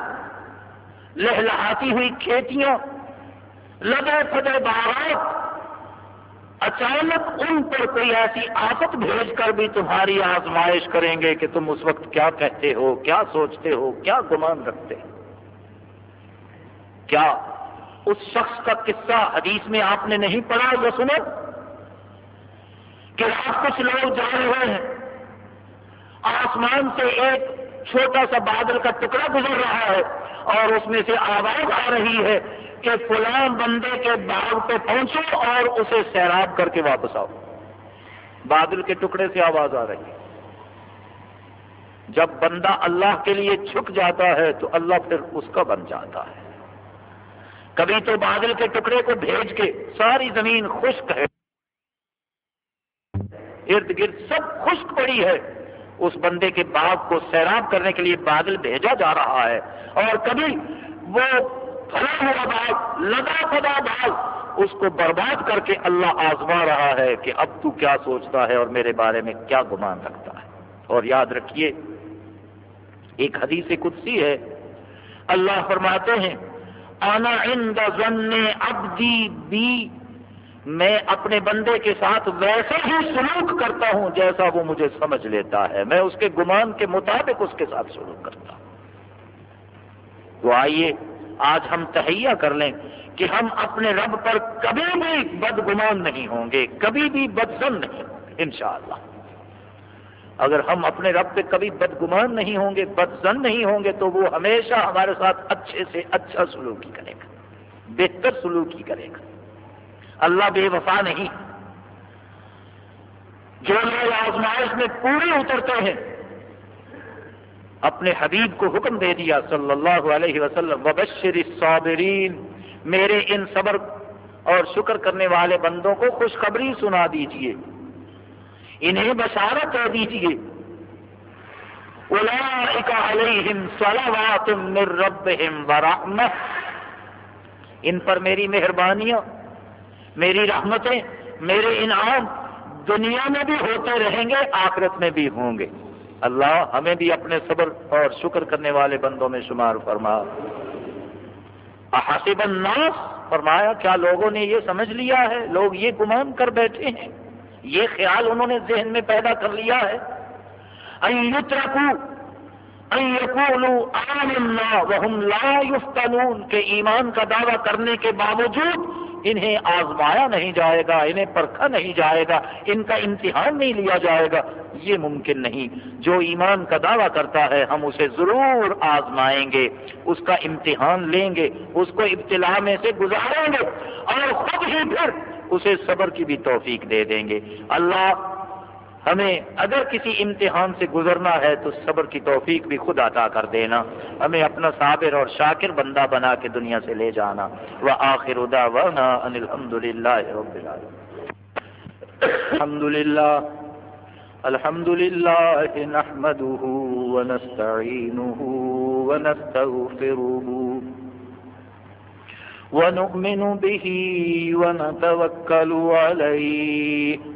لہلاتی ہوئی کھیتیاں لگے پھٹے باغات اچانک ان پر کوئی ایسی آفت بھیج کر بھی تمہاری آزمائش کریں گے کہ تم اس وقت کیا کہتے ہو، کیا سوچتے ہو، کیا گمان رکھتے کیا اس شخص کا قصہ حدیث میں آپ نے نہیں پڑھا یا سنا؟ کہ آپ کچھ لوگ جا رہے ہیں، آسمان سے ایک چھوٹا سا بادل کا ٹکڑا گزر رہا ہے اور اس میں سے آواز آ رہی ہے کہ فلاں بندے کے باغ پہ پہنچو اور اسے سیراب کر کے واپس آؤ۔ بادل کے ٹکڑے سے آواز آ رہی ہے۔ جب بندہ اللہ کے لیے چھک جاتا ہے تو اللہ پھر اس کا بن جاتا ہے۔ کبھی تو بادل کے ٹکڑے کو بھیج کے ساری زمین خشک ہے۔ ارد گرد سب خشک پڑی ہے۔ اس بندے کے باغ کو سیراب کرنے کے لیے بادل بھیجا جا رہا ہے۔ اور کبھی وہ پھلا ہوا باغ لگا پدا باغ اس کو برباد کر کے اللہ آزما رہا ہے کہ اب تو کیا سوچتا ہے اور میرے بارے میں کیا گمان رکھتا ہے۔ اور یاد رکھیے، ایک حدیث قدسی ہے۔ اللہ فرماتے ہیں، آنا عند ظن عبدی بی۔ میں اپنے بندے کے ساتھ ویسے ہی سلوک کرتا ہوں جیسا وہ مجھے سمجھ لیتا ہے۔ میں اس کے گمان کے مطابق اس کے ساتھ سلوک کرتا ہوں۔ تو آئیے آج ہم تہیا کر لیں کہ ہم اپنے رب پر کبھی بھی بدگمان نہیں ہوں گے، کبھی بھی بدزن نہیں ہوں گے، انشاءاللہ۔ اگر ہم اپنے رب پہ کبھی بدگمان نہیں ہوں گے بدزن نہیں ہوں گے، تو وہ ہمیشہ ہمارے ساتھ اچھے سے اچھا سلوکی کرے گا، بہتر سلوکی کرے گا۔ اللہ بے وفا نہیں۔ جو لوگ آزمائش میں پورے اترتے ہیں اپنے حبیب کو حکم دے دیا صلی اللہ علیہ وسلم، وبشر الصابرین میرے ان صبر اور شکر کرنے والے بندوں کو خوشخبری سنا دیجیے۔ انہیں بشارت دے دیجیے علیہم صلوات من ربہم ورحمہ ان پر میری مہربانیاں، میری رحمتیں، میرے انعام دنیا میں بھی ہوتے رہیں گے، آخرت میں بھی ہوں گے۔ اللہ ہمیں بھی اپنے صبر اور شکر کرنے والے بندوں میں شمار فرما۔ احاسب الناس، فرمایا، کیا لوگوں نے یہ سمجھ لیا ہے؟ لوگ یہ گمان کر بیٹھے ہیں۔ یہ خیال انہوں نے ذہن میں پیدا کر لیا ہے۔ کہ ایمان کا دعویٰ کرنے کے باوجود انہیں آزمایا نہیں جائے گا، انہیں پرکھا نہیں جائے گا، ان کا امتحان نہیں لیا جائے گا، یہ ممکن نہیں۔ جو ایمان کا دعویٰ کرتا ہے، ہم اسے ضرور آزمائیں گے، اس کا امتحان لیں گے، اس کو ابتلا میں سے گزاریں گے اور خود ہی پھر اسے صبر کی بھی توفیق دے دیں گے۔ اللہ ہمیں اگر کسی امتحان سے گزرنا ہے تو صبر کی توفیق بھی خود عطا کر دینا۔ ہمیں اپنا صابر اور شاکر بندہ بنا کے دنیا سے لے جانا۔ وہ آخر ادا الحمد للہ الحمد للہ الحمد لله نحمده ونستعينه ونستغفره ونؤمن به ونتوكل عليه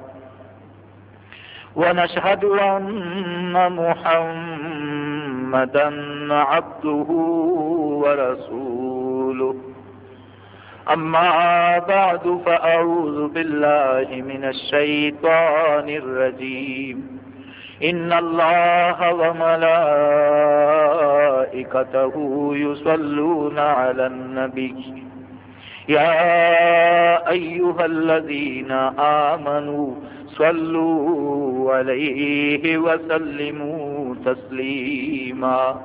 ونشهد أن محمدا عبده ورسوله. أما بعد، فأعوذ بالله من الشيطان الرجيم. إن الله وملائكته يصلون على النبي. يا أيها الذين آمنوا صلوا عليه وسلموا تسليما.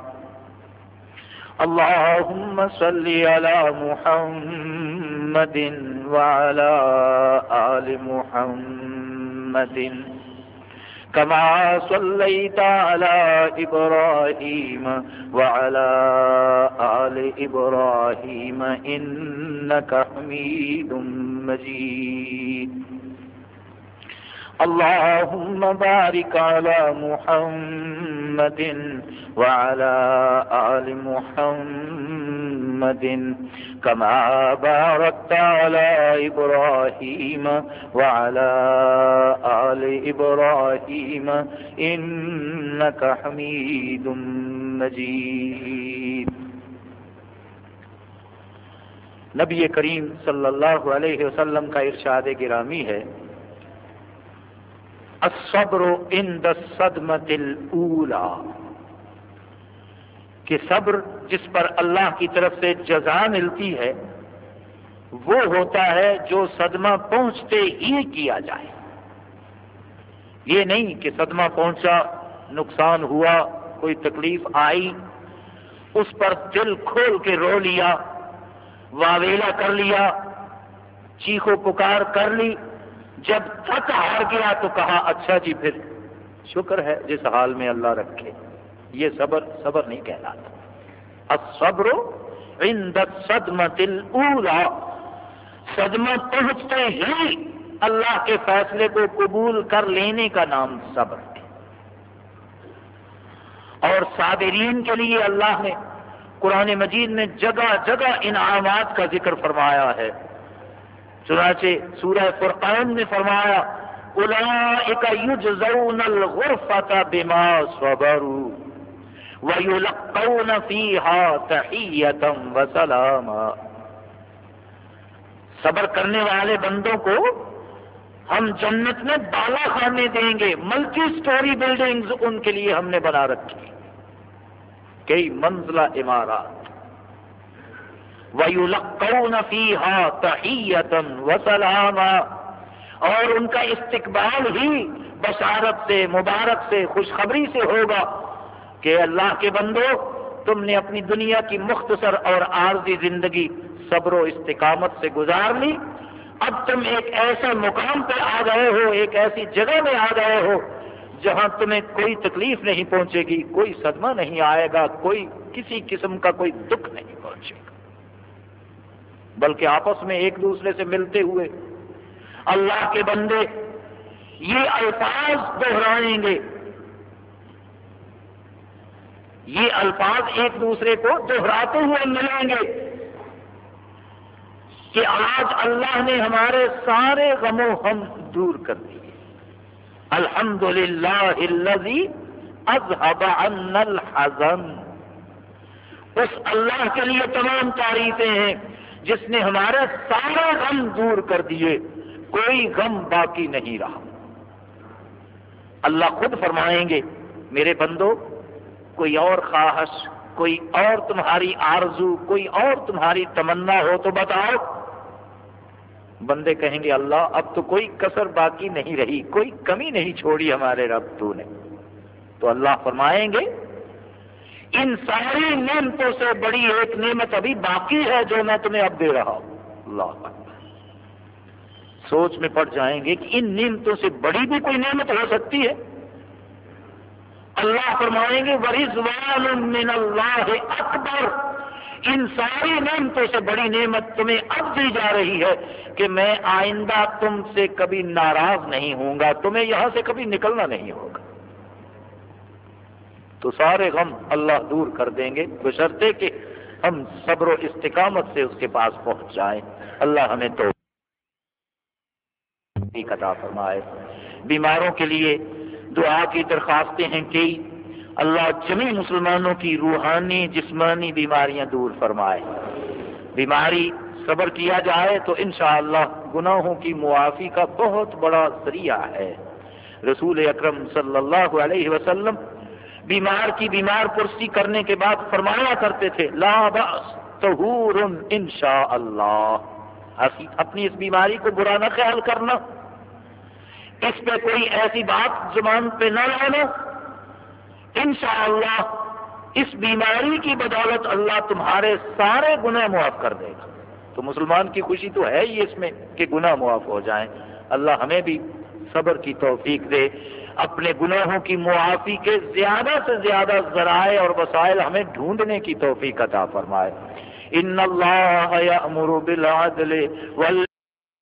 اللهم صل على محمد وعلى آل محمد. كما صليت على إبراهيم وعلى آل إبراهيم إنك حميد مجيد. اللهم بارك على محمد وعلى آل محمد كما باركت على إبراهيم وعلى آل إبراهيم إنك حميد مجيد. نبی کریم صلی اللہ علیہ وسلم کا ارشاد گرامی ہے الصبر عند الصدمت الاولا کہ صبر جس پر اللہ کی طرف سے جزا ملتی ہے، وہ ہوتا ہے جو صدمہ پہنچتے ہی کیا جائے۔ یہ نہیں کہ صدمہ پہنچا، نقصان ہوا، کوئی تکلیف آئی، اس پر دل کھول کے رو لیا، واویلا کر لیا، چیخو پکار کر لی۔ جب تک ہار گیا تو کہا اچھا جی پھر شکر ہے جس حال میں اللہ رکھے۔ یہ صبر صبر نہیں کہلاتا۔ الصبر عند الصدمت الاولا صدمہ پہنچتے ہی اللہ کے فیصلے کو قبول کر لینے کا نام صبر۔ ہے اور صابرین کے لیے اللہ نے قرآن مجید میں جگہ جگہ انعامات کا ذکر فرمایا ہے۔ چنانچہ سورہ فرقان میں فرمایا اولئک یجزون الغرفة بما صبروا ویلقون فیہا تحیتا وسلاما. صبر کرنے والے بندوں کو ہم جنت میں بالا خانے دیں گے ملٹی سٹوری بلڈنگز ان کے لیے ہم نے بنا رکھی۔ کئی منزلہ عمارات وَيُلَقَّوْنَ فِيهَا تَحِيَّةً وَسَلَامًا اور ان کا استقبال ہی بشارت سے، مبارک سے، خوشخبری سے ہوگا کہ اللہ کے بندو، تم نے اپنی دنیا کی مختصر اور عارضی زندگی، صبر و استقامت سے گزار لی۔ اب تم ایک ایسا مقام پر آ گئے ہو، ایک ایسی جگہ میں آ گئے ہو جہاں تمہیں کوئی تکلیف نہیں پہنچے گی، کوئی صدمہ نہیں آئے گا، کوئی کسی قسم کا کوئی دکھ نہیں پہنچے گا۔ بلکہ آپس میں ایک دوسرے سے ملتے ہوئے اللہ کے بندے یہ الفاظ دہرائیں گے۔ یہ الفاظ ایک دوسرے کو دہراتے ہوئے ملیں گے کہ آج اللہ نے ہمارے سارے غم و ہم دور کر دیے۔ الحمد للہ الحزن۔ اس اللہ کے لیے تمام تعریفیں ہیں۔ جس نے ہمارے سارے غم دور کر دیے، کوئی غم باقی نہیں رہا۔ اللہ خود فرمائیں گے، میرے بندو، کوئی اور خواہش، کوئی اور تمہاری آرزو، کوئی اور تمہاری تمنا ہو تو بتاؤ۔ بندے کہیں گے، اللہ، اب تو کوئی کسر باقی نہیں رہی، کوئی کمی نہیں چھوڑی ہمارے رب تو نے۔ تو اللہ فرمائیں گے ان ساری نعمتوں سے بڑی ایک نعمت ابھی باقی ہے جو میں تمہیں اب دے رہا ہوں۔ اللہ سوچ میں پڑ جائیں گے کہ ان نعمتوں سے بڑی بھی کوئی نعمت ہو سکتی ہے۔ اللہ فرمائیں گے من اللہ اکبر ان ساری نعمتوں سے بڑی نعمت تمہیں اب دی جا رہی ہے کہ میں آئندہ تم سے کبھی ناراض نہیں ہوں گا، تمہیں یہاں سے کبھی نکلنا نہیں ہوگا۔ تو سارے غم اللہ دور کر دیں گے، بشرطے کہ ہم صبر و استقامت سے اس کے پاس پہنچ جائیں۔ اللہ ہمیں تو عطا فرمائے۔ بیماروں کے لیے دعا کی درخواستیں ہیں کئی اللہ جمی مسلمانوں کی روحانی، جسمانی بیماریاں دور فرمائے۔ بیماری صبر کیا جائے تو انشاءاللہ گناہوں کی معافی کا بہت بڑا ذریعہ ہے۔ رسول اکرم صلی اللہ علیہ وسلم بیمار کی بیمار پرسی کرنے کے بعد فرمایا کرتے تھے، لا باس تہور انشاء اللہ اپنی اس بیماری کو برا نہ خیال کرنا۔ اس پہ کوئی ایسی بات زبان پہ نہ لانا۔ انشاءاللہ، اس بیماری کی بدولت اللہ تمہارے سارے گناہ معاف کر دے گا۔ تو مسلمان کی خوشی تو ہے ہی اس میں کہ گناہ معاف ہو جائیں۔ اللہ ہمیں بھی صبر کی توفیق دے۔ اپنے گناہوں کی معافی کے زیادہ سے زیادہ ذرائع اور وسائل ہمیں ڈھونڈنے کی توفیق عطا فرمائے۔ ان اللہ بالعدل وال